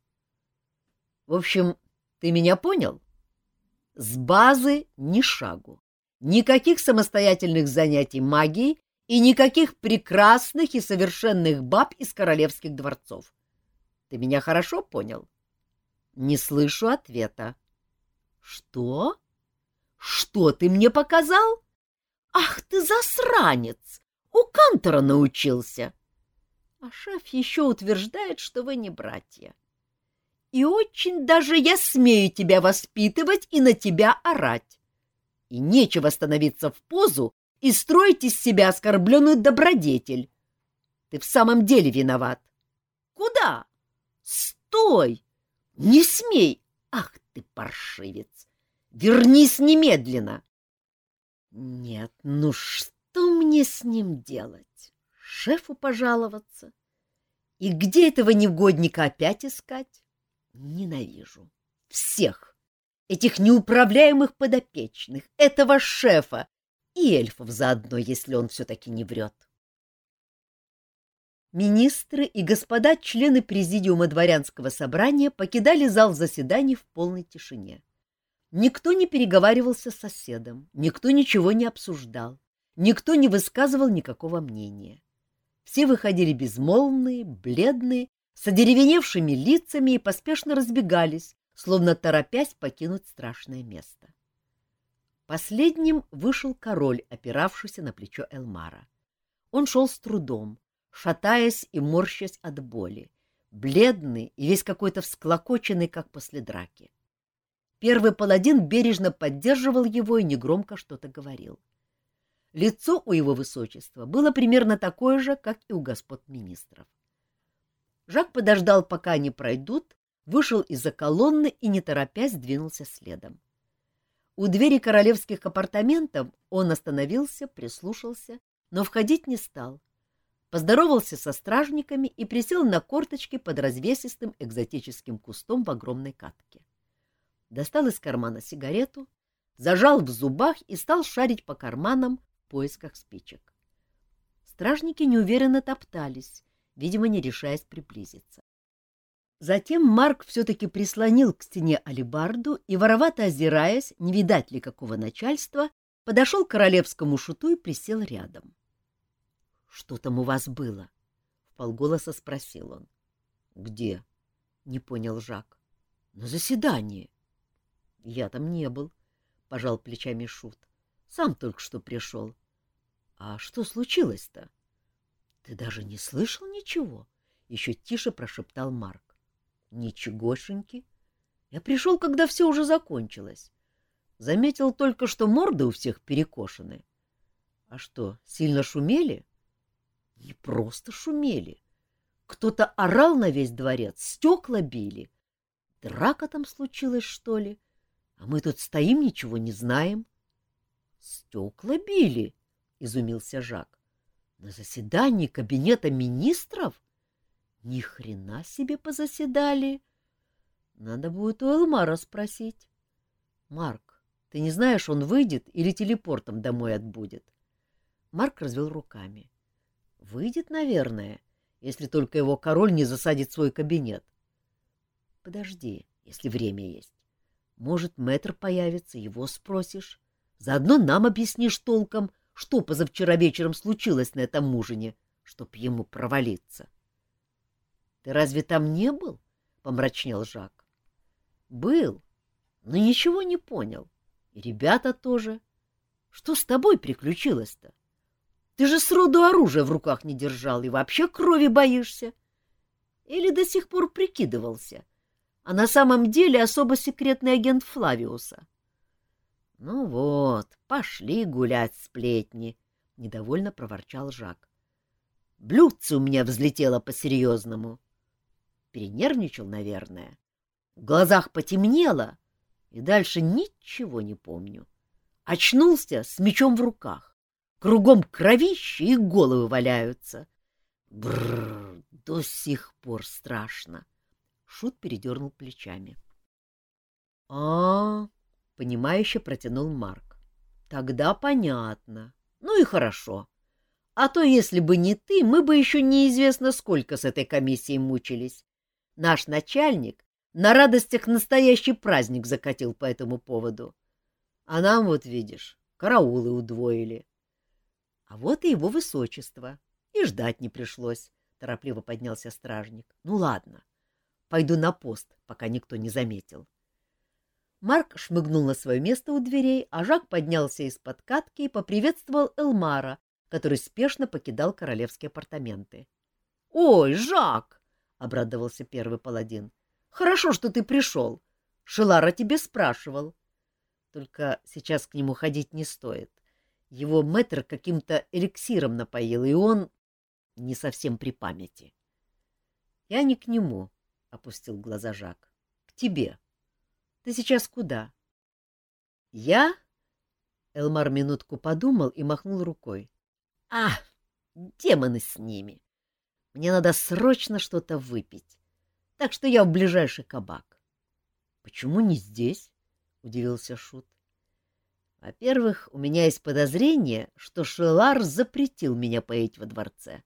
В общем, ты меня понял? С базы ни шагу. Никаких самостоятельных занятий магией и никаких прекрасных и совершенных баб из королевских дворцов. Ты меня хорошо понял? Не слышу ответа. Что? Что ты мне показал? Ах ты засранец! У Кантора научился. А шеф еще утверждает, что вы не братья. И очень даже я смею тебя воспитывать и на тебя орать. И нечего становиться в позу и строить из себя оскорбленную добродетель. Ты в самом деле виноват. Куда? Стой! Не смей! Ах ты, паршивец! Вернись немедленно! Нет, ну что мне с ним делать? Шефу пожаловаться? И где этого невгодника опять искать? Ненавижу. Всех. Этих неуправляемых подопечных, этого шефа и эльфов заодно, если он все-таки не врет. Министры и господа члены президиума дворянского собрания покидали зал заседаний в полной тишине. Никто не переговаривался с соседом, никто ничего не обсуждал, никто не высказывал никакого мнения. Все выходили безмолвные, бледные, с одеревеневшими лицами и поспешно разбегались, словно торопясь покинуть страшное место. Последним вышел король, опиравшийся на плечо Элмара. Он шел с трудом, шатаясь и морщась от боли, бледный и весь какой-то всклокоченный, как после драки. Первый паладин бережно поддерживал его и негромко что-то говорил. Лицо у его высочества было примерно такое же, как и у господ министров. Жак подождал, пока они пройдут, вышел из-за колонны и, не торопясь, двинулся следом. У двери королевских апартаментов он остановился, прислушался, но входить не стал. Поздоровался со стражниками и присел на корточки под развесистым экзотическим кустом в огромной катке. Достал из кармана сигарету, зажал в зубах и стал шарить по карманам в поисках спичек. Стражники неуверенно топтались, видимо, не решаясь приблизиться. Затем Марк все-таки прислонил к стене алибарду и, воровато озираясь, не видать ли какого начальства, подошел к королевскому шуту и присел рядом. — Что там у вас было? — вполголоса спросил он. — Где? — не понял Жак. — На заседании. — Я там не был, — пожал плечами шут. — Сам только что пришел. — А что случилось-то? — Ты даже не слышал ничего? — еще тише прошептал Марк. Ничегошеньки. Я пришел, когда все уже закончилось. Заметил только, что морды у всех перекошены. А что, сильно шумели? Не просто шумели. Кто-то орал на весь дворец, стекла били. Драка там случилась, что ли? А мы тут стоим, ничего не знаем. — Стекла били? — изумился Жак. — На заседании кабинета министров? Ни хрена себе позаседали. Надо будет у Элмара спросить. Марк, ты не знаешь, он выйдет или телепортом домой отбудет? Марк развел руками. Выйдет, наверное, если только его король не засадит свой кабинет. Подожди, если время есть. Может, мэтр появится, его спросишь. Заодно нам объяснишь толком, что позавчера вечером случилось на этом ужине, чтоб ему провалиться. Ты разве там не был? — помрачнел Жак. — Был, но ничего не понял. И ребята тоже. Что с тобой приключилось-то? Ты же сроду оружия в руках не держал и вообще крови боишься. Или до сих пор прикидывался, а на самом деле особо секретный агент Флавиуса? — Ну вот, пошли гулять сплетни, — недовольно проворчал Жак. — Блюдце у меня взлетело по-серьезному. — Перенервничал, наверное. В глазах потемнело, и дальше ничего не помню. Очнулся с мечом в руках. Кругом кровище и головы валяются. Бррр, до сих пор страшно. Шут передернул плечами. — А, — понимающе протянул Марк. — Тогда понятно. Ну и хорошо. А то, если бы не ты, мы бы еще неизвестно сколько с этой комиссией мучились. Наш начальник на радостях настоящий праздник закатил по этому поводу. А нам, вот видишь, караулы удвоили. А вот и его высочество. И ждать не пришлось, — торопливо поднялся стражник. Ну ладно, пойду на пост, пока никто не заметил. Марк шмыгнул на свое место у дверей, а Жак поднялся из-под катки и поприветствовал Элмара, который спешно покидал королевские апартаменты. — Ой, Жак! — обрадовался первый паладин. — Хорошо, что ты пришел. Шелара тебе спрашивал. Только сейчас к нему ходить не стоит. Его мэтр каким-то эликсиром напоил, и он не совсем при памяти. — Я не к нему, — опустил глаза Жак. — К тебе. Ты сейчас куда? — Я? Элмар минутку подумал и махнул рукой. — А, демоны с ними! Мне надо срочно что-то выпить. Так что я в ближайший кабак. — Почему не здесь? — удивился Шут. — Во-первых, у меня есть подозрение, что Шелар запретил меня поить во дворце.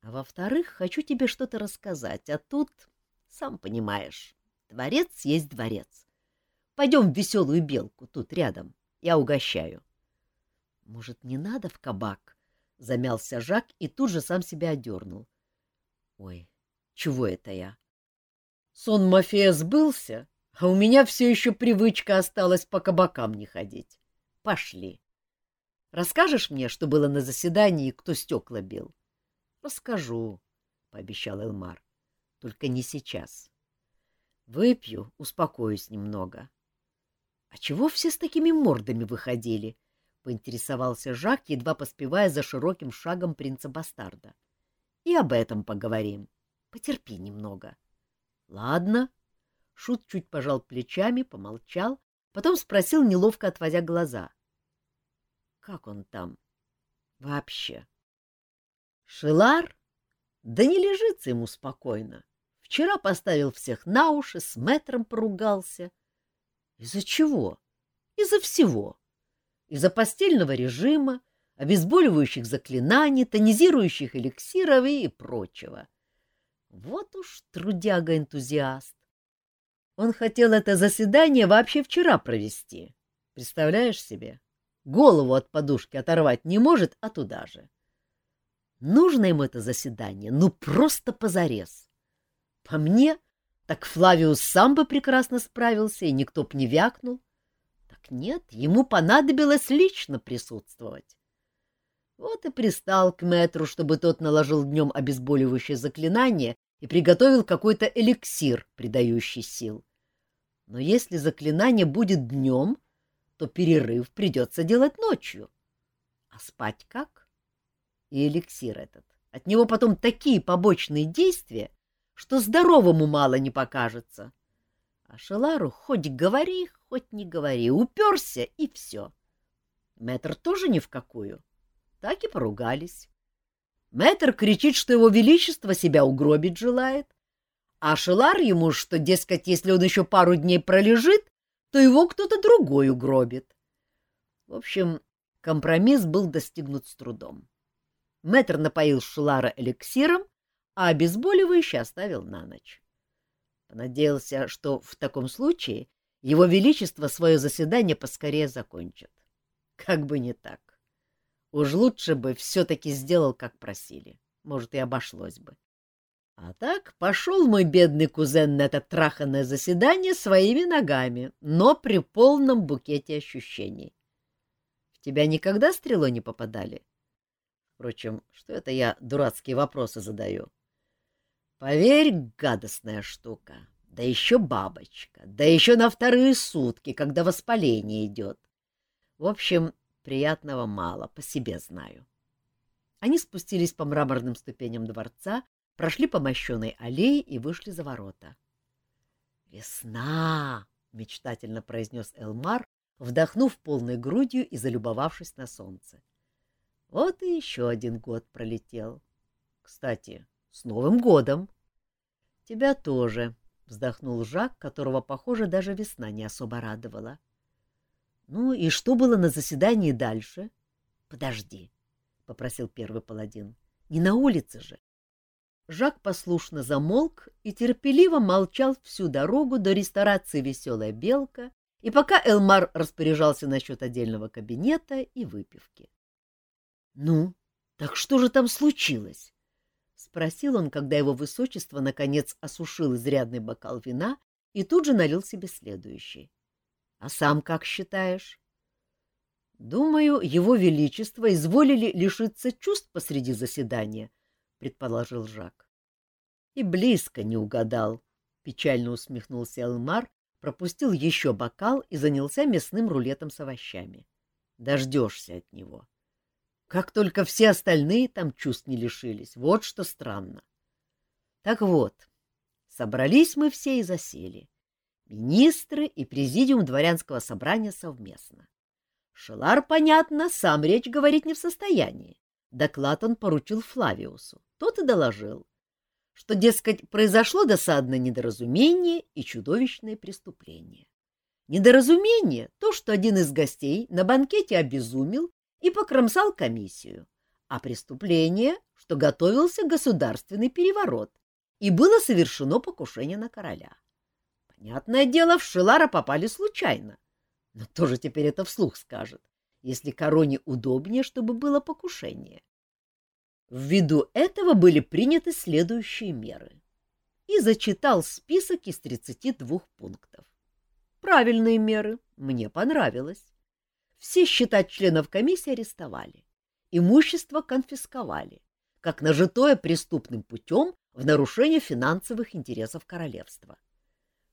А во-вторых, хочу тебе что-то рассказать, а тут, сам понимаешь, дворец есть дворец. Пойдем в веселую белку, тут рядом, я угощаю. — Может, не надо в кабак? — замялся Жак и тут же сам себя одернул. Ой, чего это я? Сон Мафея сбылся, а у меня все еще привычка осталась по кабакам не ходить. Пошли. Расскажешь мне, что было на заседании и кто стекла бил? — Расскажу, — пообещал Элмар. — Только не сейчас. Выпью, успокоюсь немного. — А чего все с такими мордами выходили? — поинтересовался Жак, едва поспевая за широким шагом принца-бастарда. — и об этом поговорим. Потерпи немного. — Ладно. Шут чуть пожал плечами, помолчал, потом спросил, неловко отводя глаза. — Как он там? Вообще? — Шилар? Да не лежится ему спокойно. Вчера поставил всех на уши, с мэтром поругался. Из-за чего? Из-за всего. Из-за постельного режима, обезболивающих заклинаний, тонизирующих эликсиров и прочего. Вот уж трудяга-энтузиаст. Он хотел это заседание вообще вчера провести. Представляешь себе? Голову от подушки оторвать не может, а туда же. Нужно ему это заседание, ну просто позарез. По мне, так Флавиус сам бы прекрасно справился, и никто б не вякнул. Так нет, ему понадобилось лично присутствовать. Вот и пристал к мэтру, чтобы тот наложил днем обезболивающее заклинание и приготовил какой-то эликсир, придающий сил. Но если заклинание будет днем, то перерыв придется делать ночью. А спать как? И эликсир этот. От него потом такие побочные действия, что здоровому мало не покажется. А Шелару хоть говори, хоть не говори, уперся и все. Мэтр тоже ни в какую. Так и поругались. Мэтр кричит, что его величество себя угробить желает, а Шелар ему, что, дескать, если он еще пару дней пролежит, то его кто-то другой угробит. В общем, компромисс был достигнут с трудом. Мэтр напоил Шелара эликсиром, а обезболивающее оставил на ночь. Понадеялся, что в таком случае его Величество свое заседание поскорее закончит. Как бы не так. Уж лучше бы все-таки сделал, как просили. Может, и обошлось бы. А так пошел мой бедный кузен на это траханное заседание своими ногами, но при полном букете ощущений. В тебя никогда стрелой не попадали? Впрочем, что это я дурацкие вопросы задаю? Поверь, гадостная штука. Да еще бабочка. Да еще на вторые сутки, когда воспаление идет. В общем, приятного мало, по себе знаю. Они спустились по мраморным ступеням дворца, прошли по мощеной аллее и вышли за ворота. «Весна!» — мечтательно произнес Элмар, вдохнув полной грудью и залюбовавшись на солнце. Вот и еще один год пролетел. Кстати, с Новым годом! — Тебя тоже, — вздохнул Жак, которого, похоже, даже весна не особо радовала. — Ну и что было на заседании дальше? — Подожди, — попросил первый паладин. — Не на улице же. Жак послушно замолк и терпеливо молчал всю дорогу до ресторации «Веселая белка», и пока Элмар распоряжался насчет отдельного кабинета и выпивки. — Ну, так что же там случилось? — спросил он, когда его высочество наконец осушил изрядный бокал вина и тут же налил себе следующий. — А сам как считаешь? — Думаю, его величество изволили лишиться чувств посреди заседания, — предположил Жак. — И близко не угадал, — печально усмехнулся Элмар, пропустил еще бокал и занялся мясным рулетом с овощами. Дождешься от него. — как только все остальные там чувств не лишились. Вот что странно. Так вот, собрались мы все и засели. Министры и президиум дворянского собрания совместно. Шелар, понятно, сам речь говорить не в состоянии. Доклад он поручил Флавиусу. Тот и доложил, что, дескать, произошло досадное недоразумение и чудовищное преступление. Недоразумение — то, что один из гостей на банкете обезумел и покромсал комиссию, а преступление, что готовился государственный переворот и было совершено покушение на короля. Понятное дело, в Шелара попали случайно, но тоже теперь это вслух скажет, если короне удобнее, чтобы было покушение. Ввиду этого были приняты следующие меры. И зачитал список из 32 пунктов. Правильные меры, мне понравилось. Все счета членов комиссии арестовали, имущество конфисковали, как нажитое преступным путем в нарушение финансовых интересов королевства.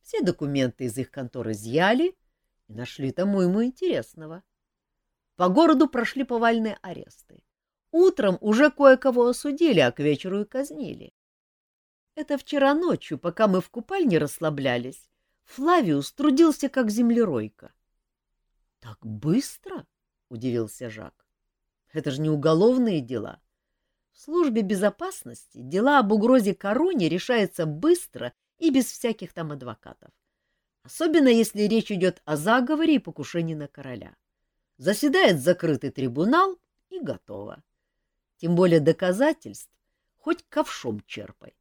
Все документы из их конторы изъяли и нашли тому ему интересного. По городу прошли повальные аресты. Утром уже кое-кого осудили, а к вечеру и казнили. Это вчера ночью, пока мы в купальне расслаблялись, Флавиус трудился как землеройка. — Так быстро? — удивился Жак. — Это же не уголовные дела. В службе безопасности дела об угрозе короне решаются быстро и без всяких там адвокатов. Особенно если речь идет о заговоре и покушении на короля. Заседает закрытый трибунал и готово. Тем более доказательств хоть ковшом черпай.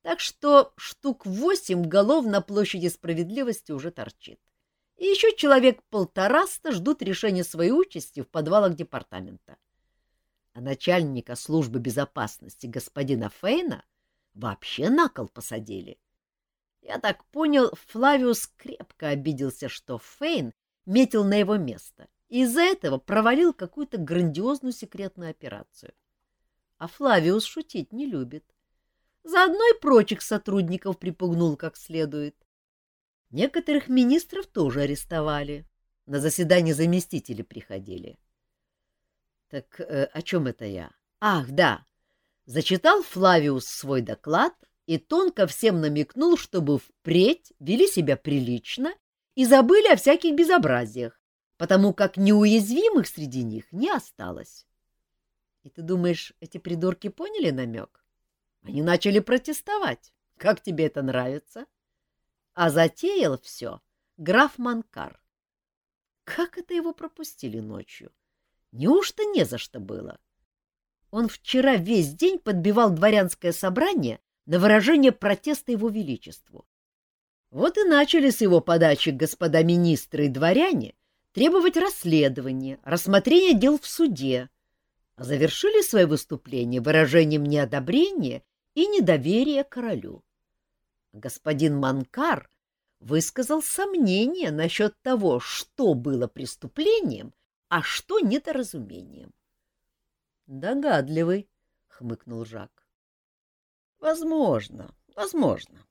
Так что штук восемь голов на площади справедливости уже торчит. И еще человек полтораста ждут решения своей участи в подвалах департамента. А начальника службы безопасности господина Фейна вообще на кол посадили. Я так понял, Флавиус крепко обиделся, что Фейн метил на его место, и из-за этого провалил какую-то грандиозную секретную операцию. А Флавиус шутить не любит. Заодно и прочих сотрудников припугнул как следует. Некоторых министров тоже арестовали. На заседание заместители приходили. Так э, о чем это я? Ах, да. Зачитал Флавиус свой доклад и тонко всем намекнул, чтобы впредь вели себя прилично и забыли о всяких безобразиях, потому как неуязвимых среди них не осталось. И ты думаешь, эти придурки поняли намек? Они начали протестовать. Как тебе это нравится? А затеял все граф Манкар. Как это его пропустили ночью? Неужто не за что было? Он вчера весь день подбивал дворянское собрание на выражение протеста его величеству. Вот и начали с его подачи господа министры и дворяне требовать расследования, рассмотрения дел в суде, а завершили свое выступление выражением неодобрения и недоверия королю. Господин Манкар высказал сомнения насчет того, что было преступлением, а что недоразумением. — Догадливый, — хмыкнул Жак. — Возможно, возможно.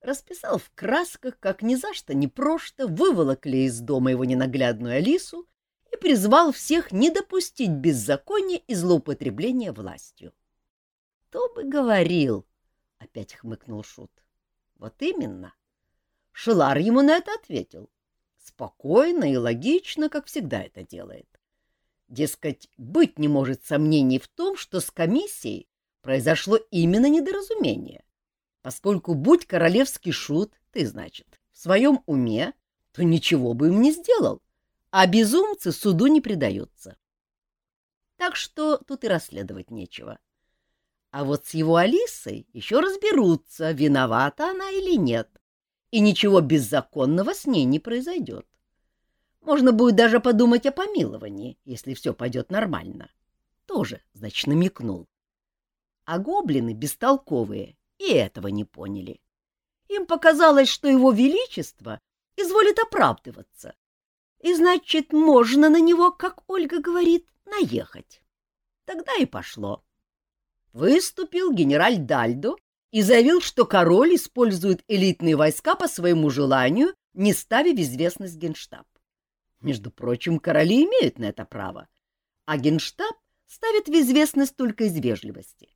Расписал в красках, как ни за что, ни прошто, выволокли из дома его ненаглядную Алису и призвал всех не допустить беззакония и злоупотребления властью. — Кто бы говорил, — опять хмыкнул Шут. — Вот именно. Шелар ему на это ответил. Спокойно и логично, как всегда это делает. Дескать, быть не может сомнений в том, что с комиссией произошло именно недоразумение, поскольку будь королевский шут, ты, значит, в своем уме, то ничего бы им не сделал, а безумцы суду не предаются. Так что тут и расследовать нечего. А вот с его Алисой еще разберутся, виновата она или нет, и ничего беззаконного с ней не произойдет. Можно будет даже подумать о помиловании, если все пойдет нормально. Тоже, значит, намекнул. А гоблины бестолковые и этого не поняли. Им показалось, что его величество изволит оправдываться. И, значит, можно на него, как Ольга говорит, наехать. Тогда и пошло. Выступил генераль Дальдо и заявил, что король использует элитные войска по своему желанию, не ставя в известность генштаб. Между прочим, короли имеют на это право, а генштаб ставит в известность только из вежливости.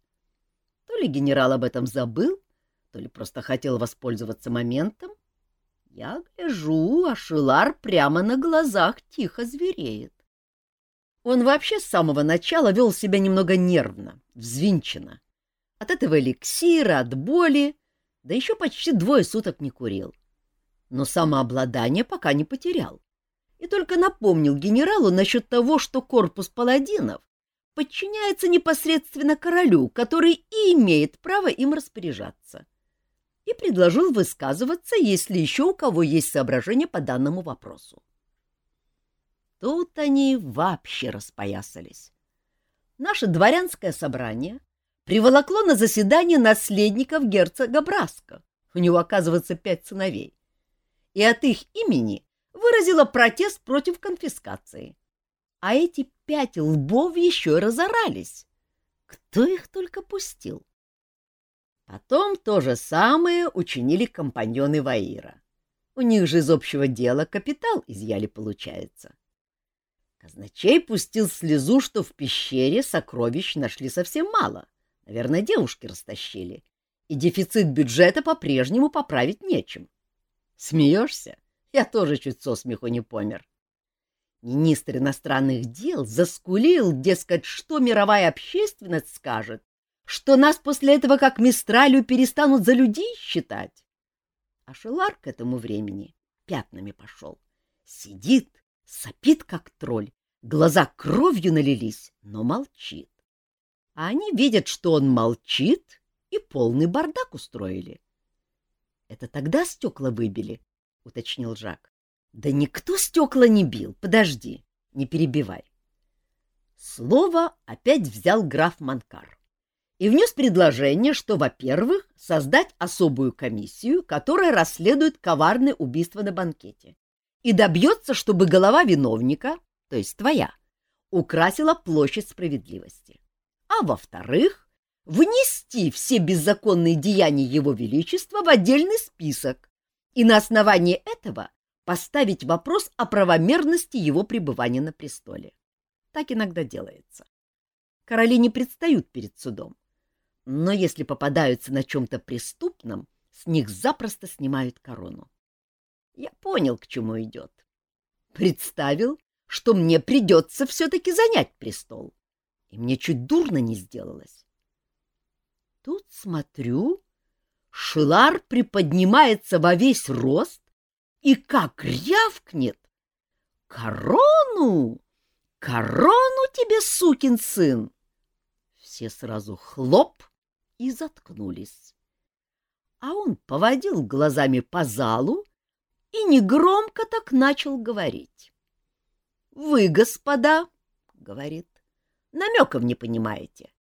То ли генерал об этом забыл, то ли просто хотел воспользоваться моментом. Я гляжу, а Шилар прямо на глазах тихо звереет. Он вообще с самого начала вел себя немного нервно, взвинченно. От этого эликсира, от боли, да еще почти двое суток не курил. Но самообладание пока не потерял. И только напомнил генералу насчет того, что корпус паладинов подчиняется непосредственно королю, который и имеет право им распоряжаться, и предложил высказываться, если еще у кого есть соображения по данному вопросу. Тут они вообще распоясались. Наше дворянское собрание приволокло на заседание наследников герцога Браска, у него, оказывается, пять сыновей, и от их имени выразило протест против конфискации а эти пять лбов еще разорались. Кто их только пустил? Потом то же самое учинили компаньоны Ваира. У них же из общего дела капитал изъяли, получается. Казначей пустил слезу, что в пещере сокровищ нашли совсем мало. Наверное, девушки растащили. и дефицит бюджета по-прежнему поправить нечем. Смеешься? Я тоже чуть со смеху не помер. Министр иностранных дел заскулил, дескать, что мировая общественность скажет, что нас после этого как мистралю перестанут за людей считать. А Шелар к этому времени пятнами пошел. Сидит, сопит, как тролль, глаза кровью налились, но молчит. А они видят, что он молчит, и полный бардак устроили. — Это тогда стекла выбили? — уточнил Жак. — Да никто стекла не бил, подожди, не перебивай. Слово опять взял граф Манкар и внес предложение, что, во-первых, создать особую комиссию, которая расследует коварное убийство на банкете, и добьется, чтобы голова виновника, то есть твоя, украсила площадь справедливости. А во-вторых, внести все беззаконные деяния Его Величества в отдельный список и на основании этого поставить вопрос о правомерности его пребывания на престоле. Так иногда делается. Короли не предстают перед судом, но если попадаются на чем-то преступном, с них запросто снимают корону. Я понял, к чему идет. Представил, что мне придется все-таки занять престол, и мне чуть дурно не сделалось. Тут смотрю, Шилар приподнимается во весь рост и как рявкнет. «Корону! Корону тебе, сукин сын!» Все сразу хлоп и заткнулись. А он поводил глазами по залу и негромко так начал говорить. — Вы, господа, — говорит, — намеков не понимаете.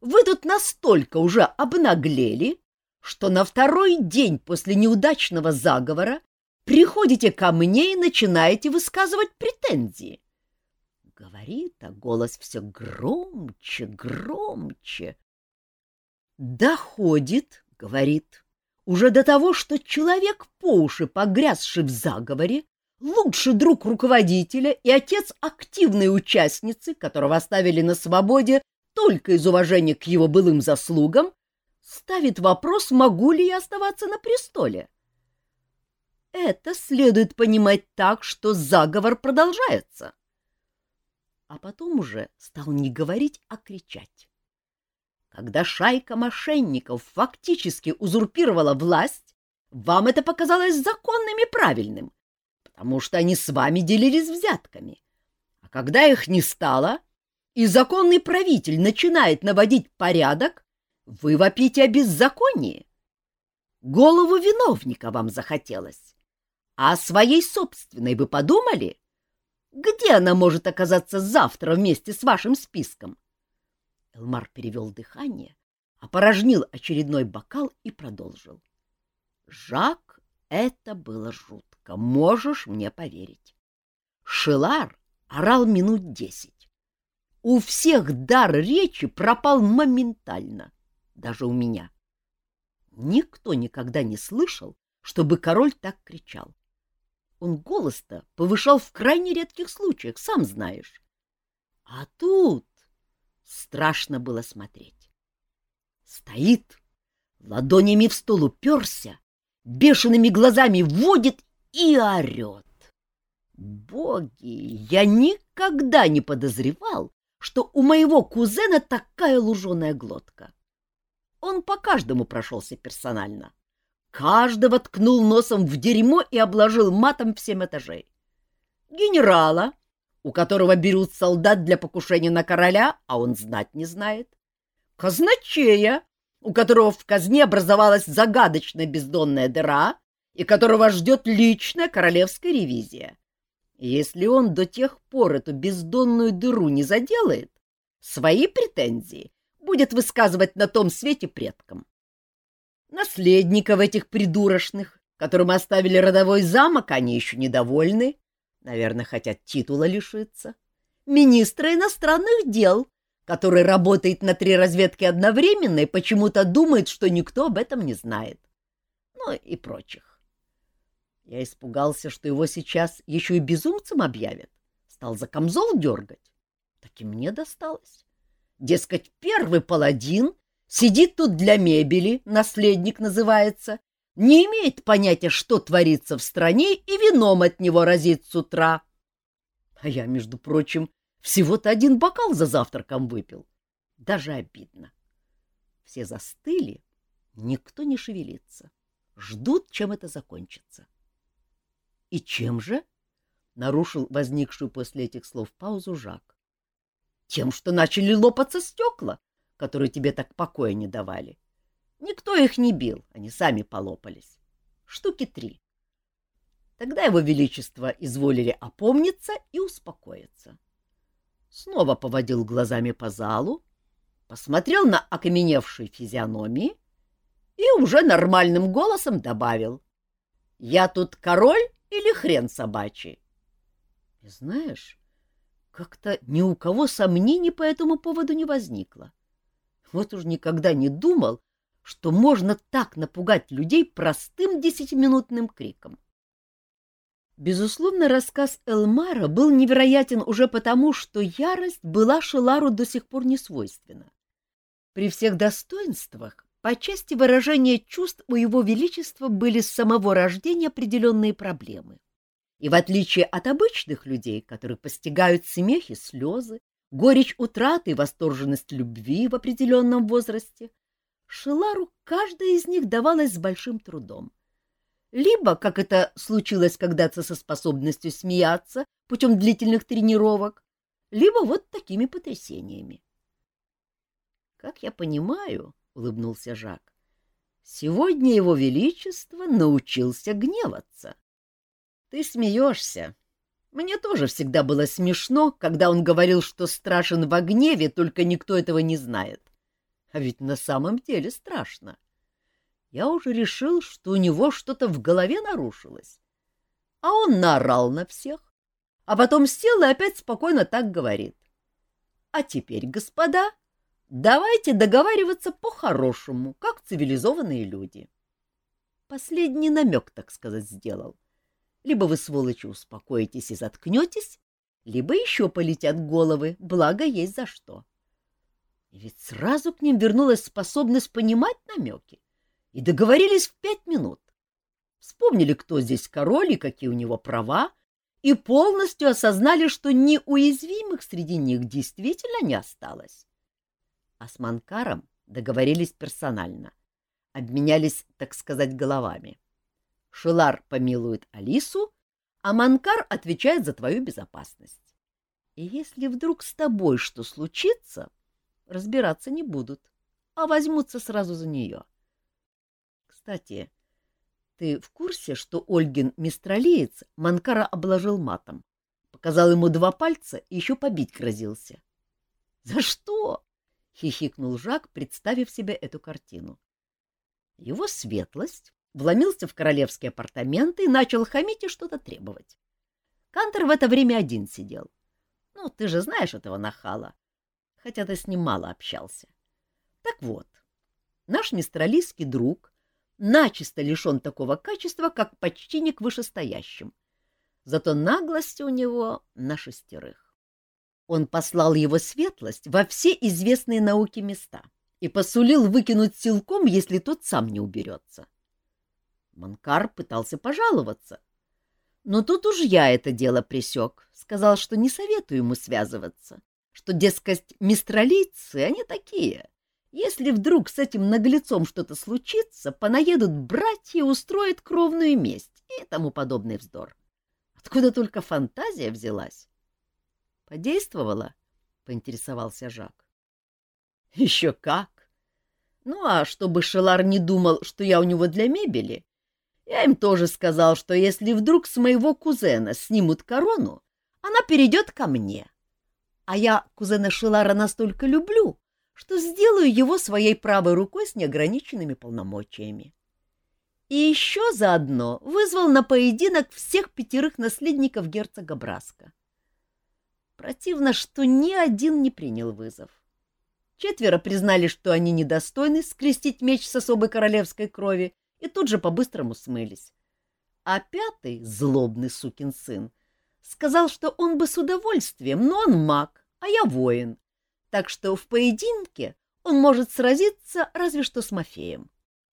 Вы тут настолько уже обнаглели, что на второй день после неудачного заговора приходите ко мне и начинаете высказывать претензии. Говорит, а голос все громче, громче. Доходит, говорит, уже до того, что человек по уши, погрязший в заговоре, лучший друг руководителя и отец активной участницы, которого оставили на свободе только из уважения к его былым заслугам, ставит вопрос, могу ли я оставаться на престоле. Это следует понимать так, что заговор продолжается. А потом уже стал не говорить, а кричать. Когда шайка мошенников фактически узурпировала власть, вам это показалось законным и правильным, потому что они с вами делились взятками. А когда их не стало, и законный правитель начинает наводить порядок, вы вопите о беззаконии. Голову виновника вам захотелось. А о своей собственной вы подумали? Где она может оказаться завтра вместе с вашим списком? Элмар перевел дыхание, опорожнил очередной бокал и продолжил. Жак, это было жутко, можешь мне поверить. Шилар орал минут десять. У всех дар речи пропал моментально, даже у меня. Никто никогда не слышал, чтобы король так кричал. Он голос-то повышал в крайне редких случаях, сам знаешь. А тут Страшно было смотреть. Стоит, ладонями в стол уперся, бешеными глазами водит и орет. Боги, я никогда не подозревал, что у моего кузена такая луженая глотка. Он по каждому прошелся персонально. Каждого ткнул носом в дерьмо и обложил матом в семь этажей. Генерала, у которого берут солдат для покушения на короля, а он знать не знает, казначея, у которого в казне образовалась загадочная бездонная дыра и которого ждет личная королевская ревизия. Если он до тех пор эту бездонную дыру не заделает, свои претензии будет высказывать на том свете предкам. Наследников этих придурочных, которым оставили родовой замок, они еще недовольны, Наверное, хотят титула лишиться. Министра иностранных дел, который работает на три разведки одновременно и почему-то думает, что никто об этом не знает. Ну и прочих. Я испугался, что его сейчас еще и безумцем объявят. Стал за камзол дергать. Так и мне досталось. Дескать, первый паладин Сидит тут для мебели, наследник называется, не имеет понятия, что творится в стране, и вином от него разит с утра. А я, между прочим, всего-то один бокал за завтраком выпил. Даже обидно. Все застыли, никто не шевелится. Ждут, чем это закончится. — И чем же? — нарушил возникшую после этих слов паузу Жак. — Тем, что начали лопаться стекла, которые тебе так покоя не давали. Никто их не бил, они сами полопались. Штуки три. Тогда его величество изволили опомниться и успокоиться. Снова поводил глазами по залу, посмотрел на окаменевшие физиономии и уже нормальным голосом добавил. «Я тут король или хрен собачий?» И знаешь, как-то ни у кого сомнений по этому поводу не возникло. Вот уж никогда не думал, что можно так напугать людей простым десятиминутным криком. Безусловно, рассказ Элмара был невероятен уже потому, что ярость была Шелару до сих пор не свойственна. При всех достоинствах, по части выражения чувств у его величества были с самого рождения определенные проблемы. И в отличие от обычных людей, которые постигают смех и слезы, горечь утраты и восторженность любви в определенном возрасте, Шелару каждая из них давалась с большим трудом. Либо, как это случилось когда-то со способностью смеяться путем длительных тренировок, либо вот такими потрясениями. «Как я понимаю, — улыбнулся Жак, — сегодня его величество научился гневаться. Ты смеешься. Мне тоже всегда было смешно, когда он говорил, что страшен во гневе, только никто этого не знает. А ведь на самом деле страшно. Я уже решил, что у него что-то в голове нарушилось. А он наорал на всех, а потом сел и опять спокойно так говорит. А теперь, господа, давайте договариваться по-хорошему, как цивилизованные люди. Последний намек, так сказать, сделал. Либо вы, сволочи, успокоитесь и заткнетесь, либо еще полетят головы, благо есть за что. И ведь сразу к ним вернулась способность понимать намеки. И договорились в пять минут. Вспомнили, кто здесь король и какие у него права, и полностью осознали, что неуязвимых среди них действительно не осталось. А с Манкаром договорились персонально. Обменялись, так сказать, головами. Шилар помилует Алису, а Манкар отвечает за твою безопасность. И если вдруг с тобой что случится, разбираться не будут, а возьмутся сразу за нее. Кстати, ты в курсе, что Ольгин мистралиец Манкара обложил матом? Показал ему два пальца и еще побить грозился. — За что? — хихикнул Жак, представив себе эту картину. Его светлость вломился в королевские апартаменты и начал хамить и что-то требовать. Кантер в это время один сидел. Ну, ты же знаешь этого нахала хотя ты с ним мало общался. Так вот, наш мистралийский друг начисто лишен такого качества, как почтение к вышестоящим. Зато наглости у него на шестерых. Он послал его светлость во все известные науки места и посулил выкинуть силком, если тот сам не уберется. Манкар пытался пожаловаться. Но тут уж я это дело пресек, сказал, что не советую ему связываться что, дескать, мистралийцы, они такие. Если вдруг с этим наглецом что-то случится, понаедут братья устроят кровную месть и тому подобный вздор. Откуда только фантазия взялась? — Подействовала? — поинтересовался Жак. — Еще как! Ну а чтобы Шелар не думал, что я у него для мебели, я им тоже сказал, что если вдруг с моего кузена снимут корону, она перейдет ко мне. А я кузена Шилара настолько люблю, что сделаю его своей правой рукой с неограниченными полномочиями. И еще заодно вызвал на поединок всех пятерых наследников герцога Браска. Противно, что ни один не принял вызов. Четверо признали, что они недостойны скрестить меч с особой королевской крови, и тут же по-быстрому смылись. А пятый, злобный сукин сын, Сказал, что он бы с удовольствием, но он маг, а я воин. Так что в поединке он может сразиться разве что с Мафеем.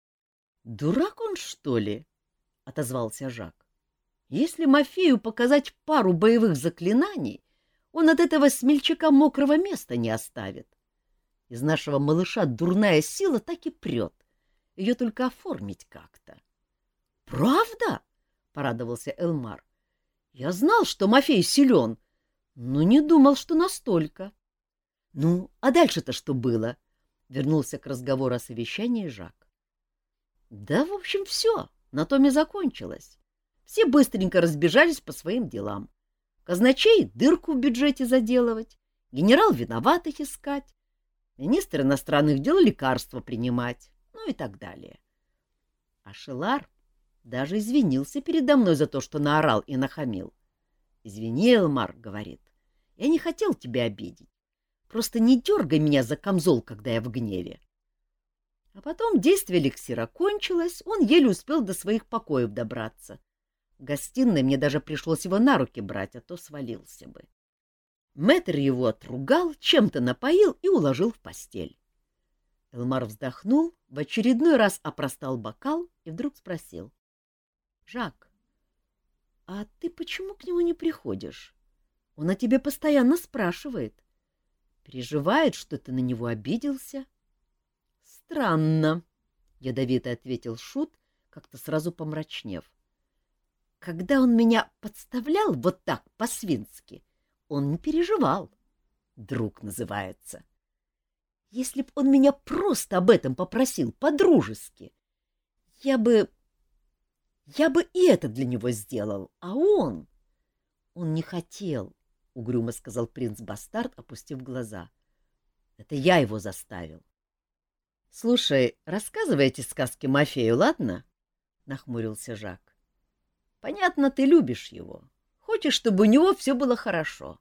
— Дурак он, что ли? — отозвался Жак. — Если Мафею показать пару боевых заклинаний, он от этого смельчака мокрого места не оставит. Из нашего малыша дурная сила так и прет. Ее только оформить как-то. — Правда? — порадовался Элмар. — Я знал, что Мафей силен, но не думал, что настолько. — Ну, а дальше-то что было? — вернулся к разговору о совещании Жак. — Да, в общем, все. На том и закончилось. Все быстренько разбежались по своим делам. Казначей дырку в бюджете заделывать, генерал виноватых искать, министр иностранных дел лекарства принимать, ну и так далее. А Шелар даже извинился передо мной за то, что наорал и нахамил. «Извини, Элмар», — говорит, — «я не хотел тебя обидеть. Просто не дергай меня за камзол, когда я в гневе». А потом действие эликсира кончилось, он еле успел до своих покоев добраться. В гостиной мне даже пришлось его на руки брать, а то свалился бы. Мэтр его отругал, чем-то напоил и уложил в постель. Элмар вздохнул, в очередной раз опростал бокал и вдруг спросил. — Жак, а ты почему к нему не приходишь? Он о тебе постоянно спрашивает. Переживает, что ты на него обиделся. — Странно, — ядовито ответил Шут, как-то сразу помрачнев. — Когда он меня подставлял вот так, по-свински, он не переживал. Друг называется. Если б он меня просто об этом попросил, по-дружески, я бы... Я бы и это для него сделал, а он... Он не хотел, — угрюмо сказал принц-бастард, опустив глаза. Это я его заставил. — Слушай, рассказывай эти сказки Мафею, ладно? — нахмурился Жак. — Понятно, ты любишь его. Хочешь, чтобы у него все было хорошо.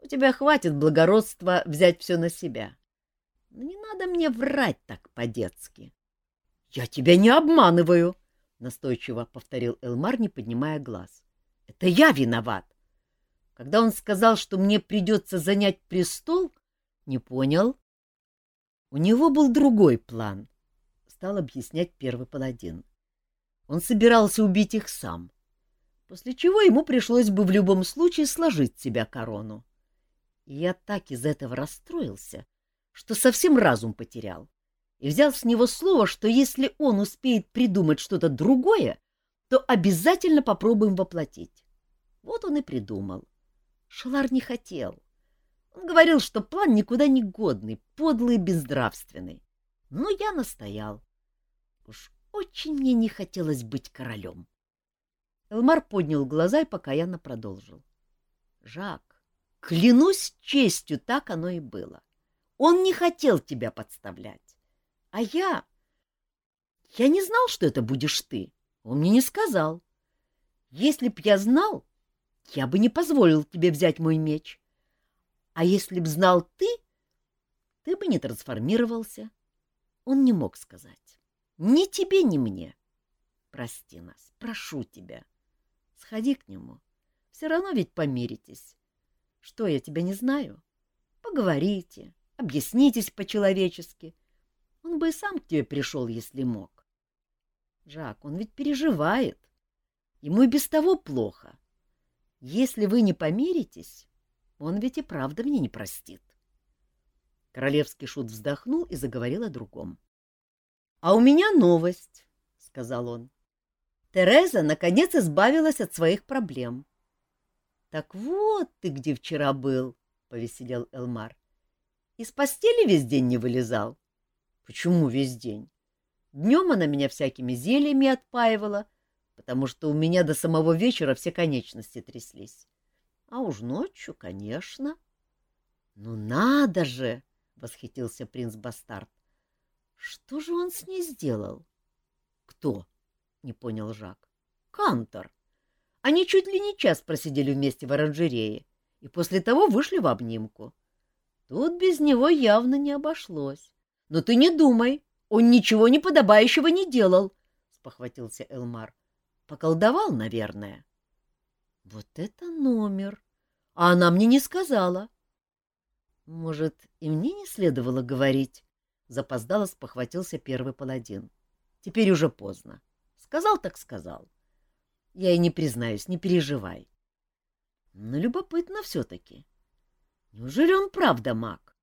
У тебя хватит благородства взять все на себя. Но не надо мне врать так по-детски. — Я тебя не обманываю, — настойчиво повторил Элмар, не поднимая глаз. — Это я виноват. Когда он сказал, что мне придется занять престол, не понял. У него был другой план, — стал объяснять первый паладин. Он собирался убить их сам. — после чего ему пришлось бы в любом случае сложить себя корону. И я так из этого расстроился, что совсем разум потерял, и взял с него слово, что если он успеет придумать что-то другое, то обязательно попробуем воплотить. Вот он и придумал. Шалар не хотел. Он говорил, что план никуда не годный, подлый и безнравственный. Но я настоял. Уж очень мне не хотелось быть королем. Элмар поднял глаза и покаянно продолжил. — Жак, клянусь честью, так оно и было. Он не хотел тебя подставлять. А я... Я не знал, что это будешь ты. Он мне не сказал. Если б я знал, я бы не позволил тебе взять мой меч. А если б знал ты, ты бы не трансформировался. Он не мог сказать. Ни тебе, ни мне. Прости нас, прошу тебя. — Сходи к нему. Все равно ведь помиритесь. Что, я тебя не знаю? Поговорите, объяснитесь по-человечески. Он бы и сам к тебе пришел, если мог. Жак, он ведь переживает. Ему и без того плохо. Если вы не помиритесь, он ведь и правда мне не простит. Королевский шут вздохнул и заговорил о другом. — А у меня новость, — сказал он. Тереза, наконец, избавилась от своих проблем. — Так вот ты где вчера был, — повеселел Элмар. — Из постели весь день не вылезал? — Почему весь день? Днем она меня всякими зельями отпаивала, потому что у меня до самого вечера все конечности тряслись. А уж ночью, конечно. — Ну надо же! — восхитился принц-бастард. — Что же он с ней сделал? — Кто? —— не понял Жак. «Кантор. Они чуть ли не час просидели вместе в оранжерее и после того вышли в обнимку. Тут без него явно не обошлось. Но ты не думай, он ничего неподобающего не делал, — спохватился Элмар. Поколдовал, наверное. Вот это номер! А она мне не сказала. Может, и мне не следовало говорить, запоздало спохватился первый паладин. Теперь уже поздно. Сказал так сказал. Я и не признаюсь, не переживай. Но любопытно все-таки. Неужели он правда маг?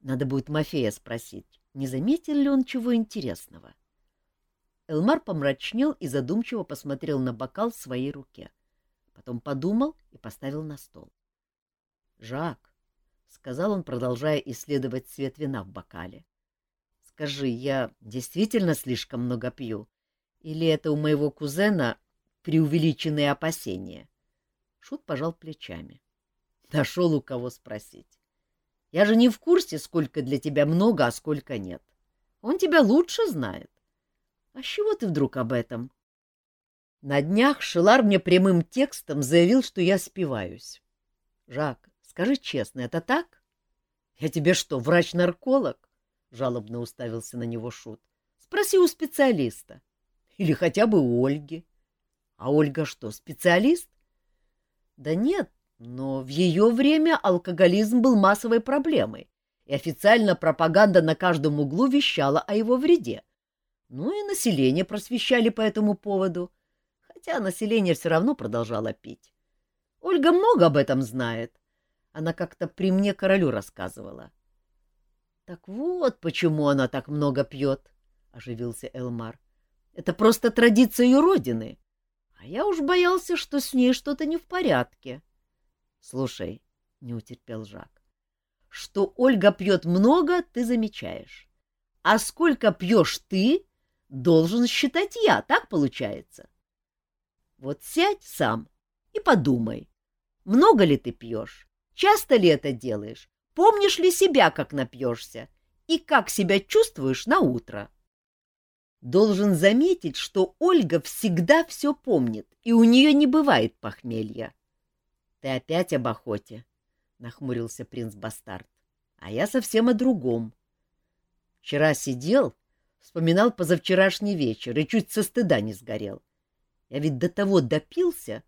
Надо будет Мафея спросить, не заметил ли он чего интересного. Элмар помрачнел и задумчиво посмотрел на бокал в своей руке. Потом подумал и поставил на стол. — Жак, — сказал он, продолжая исследовать цвет вина в бокале, — скажи, я действительно слишком много пью? Или это у моего кузена преувеличенные опасения? Шут пожал плечами. Нашел у кого спросить. Я же не в курсе, сколько для тебя много, а сколько нет. Он тебя лучше знает. А с чего ты вдруг об этом? На днях Шелар мне прямым текстом заявил, что я спиваюсь. Жак, скажи честно, это так? Я тебе что, врач-нарколог? Жалобно уставился на него Шут. Спроси у специалиста. Или хотя бы у Ольги. А Ольга что, специалист? Да нет, но в ее время алкоголизм был массовой проблемой, и официально пропаганда на каждом углу вещала о его вреде. Ну и население просвещали по этому поводу, хотя население все равно продолжало пить. Ольга много об этом знает. Она как-то при мне королю рассказывала. — Так вот, почему она так много пьет, — оживился Элмар. — Это просто традиция ее родины. А я уж боялся, что с ней что-то не в порядке. —— Слушай, — не утерпел Жак, — что Ольга пьет много, ты замечаешь. А сколько пьешь ты, должен считать я, так получается? Вот сядь сам и подумай, много ли ты пьешь, часто ли это делаешь, помнишь ли себя, как напьешься, и как себя чувствуешь на утро. Должен заметить, что Ольга всегда все помнит, и у нее не бывает похмелья. — Ты опять об охоте, — нахмурился принц-бастард. — А я совсем о другом. Вчера сидел, вспоминал позавчерашний вечер и чуть со стыда не сгорел. Я ведь до того допился,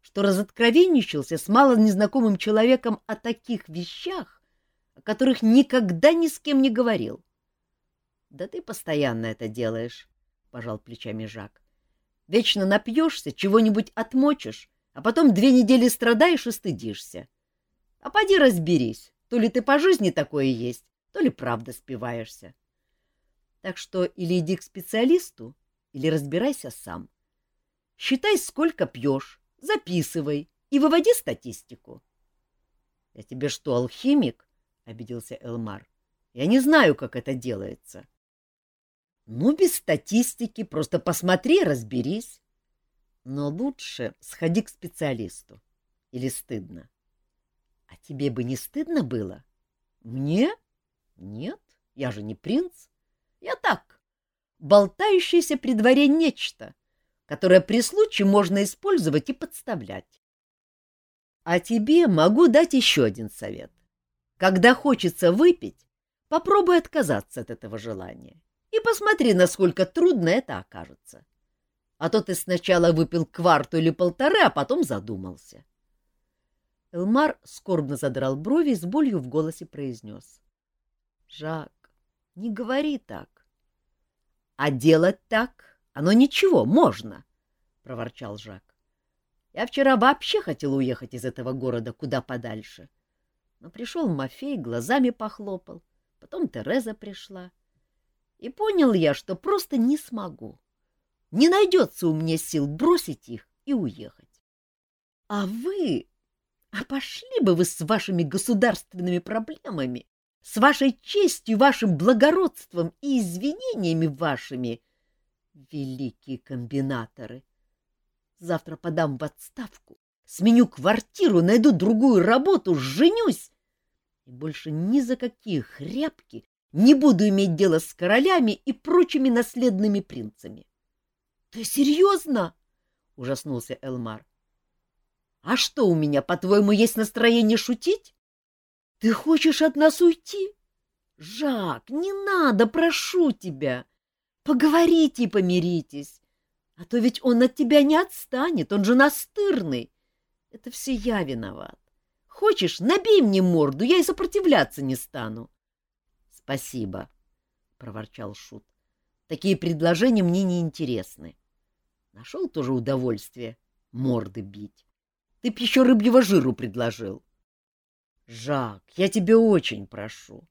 что разоткровенничался с мало незнакомым человеком о таких вещах, о которых никогда ни с кем не говорил. — Да ты постоянно это делаешь, — пожал плечами Жак. — Вечно напьешься, чего-нибудь отмочишь, а потом две недели страдаешь и стыдишься. А поди разберись, то ли ты по жизни такое есть, то ли правда спиваешься. Так что или иди к специалисту, или разбирайся сам. Считай, сколько пьешь, записывай и выводи статистику. — Я тебе что, алхимик? — обиделся Элмар. — Я не знаю, как это делается. — Ну, без статистики, просто посмотри, разберись. Но лучше сходи к специалисту. Или стыдно? А тебе бы не стыдно было? Мне? Нет, я же не принц. Я так, болтающийся при дворе нечто, которое при случае можно использовать и подставлять. А тебе могу дать еще один совет. Когда хочется выпить, попробуй отказаться от этого желания и посмотри, насколько трудно это окажется. А то ты сначала выпил кварту или полторы, а потом задумался. Элмар скорбно задрал брови и с болью в голосе произнес. — Жак, не говори так. — А делать так? Оно ничего, можно, — проворчал Жак. — Я вчера вообще хотел уехать из этого города куда подальше. Но пришел Мафей, глазами похлопал, потом Тереза пришла. И понял я, что просто не смогу. Не найдется у меня сил бросить их и уехать. А вы... А пошли бы вы с вашими государственными проблемами, с вашей честью, вашим благородством и извинениями вашими, великие комбинаторы. Завтра подам в отставку, сменю квартиру, найду другую работу, женюсь и больше ни за какие хряпки не буду иметь дело с королями и прочими наследными принцами. Ты серьезно? — ужаснулся Элмар. — А что у меня, по-твоему, есть настроение шутить? Ты хочешь от нас уйти? Жак, не надо, прошу тебя. Поговорите и помиритесь. А то ведь он от тебя не отстанет, он же настырный. Это все я виноват. Хочешь, набей мне морду, я и сопротивляться не стану. — Спасибо, — проворчал Шут. — Такие предложения мне не интересны. Нашел тоже удовольствие морды бить. Ты б еще рыбьего жиру предложил. — Жак, я тебя очень прошу.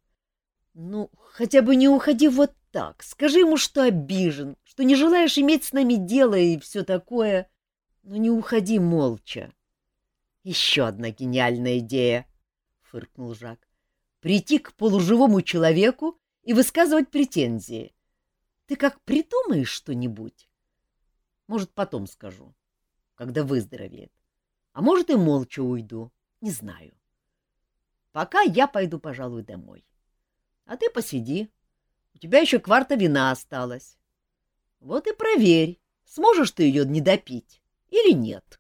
Ну, хотя бы не уходи вот так. Скажи ему, что обижен, что не желаешь иметь с нами дело и все такое. Но не уходи молча. — Еще одна гениальная идея, — фыркнул Жак. — Прийти к полуживому человеку и высказывать претензии. Ты как придумаешь что-нибудь? Может, потом скажу, когда выздоровеет. А может, и молча уйду, не знаю. Пока я пойду, пожалуй, домой. А ты посиди. У тебя еще кварта вина осталась. Вот и проверь, сможешь ты ее не допить или нет.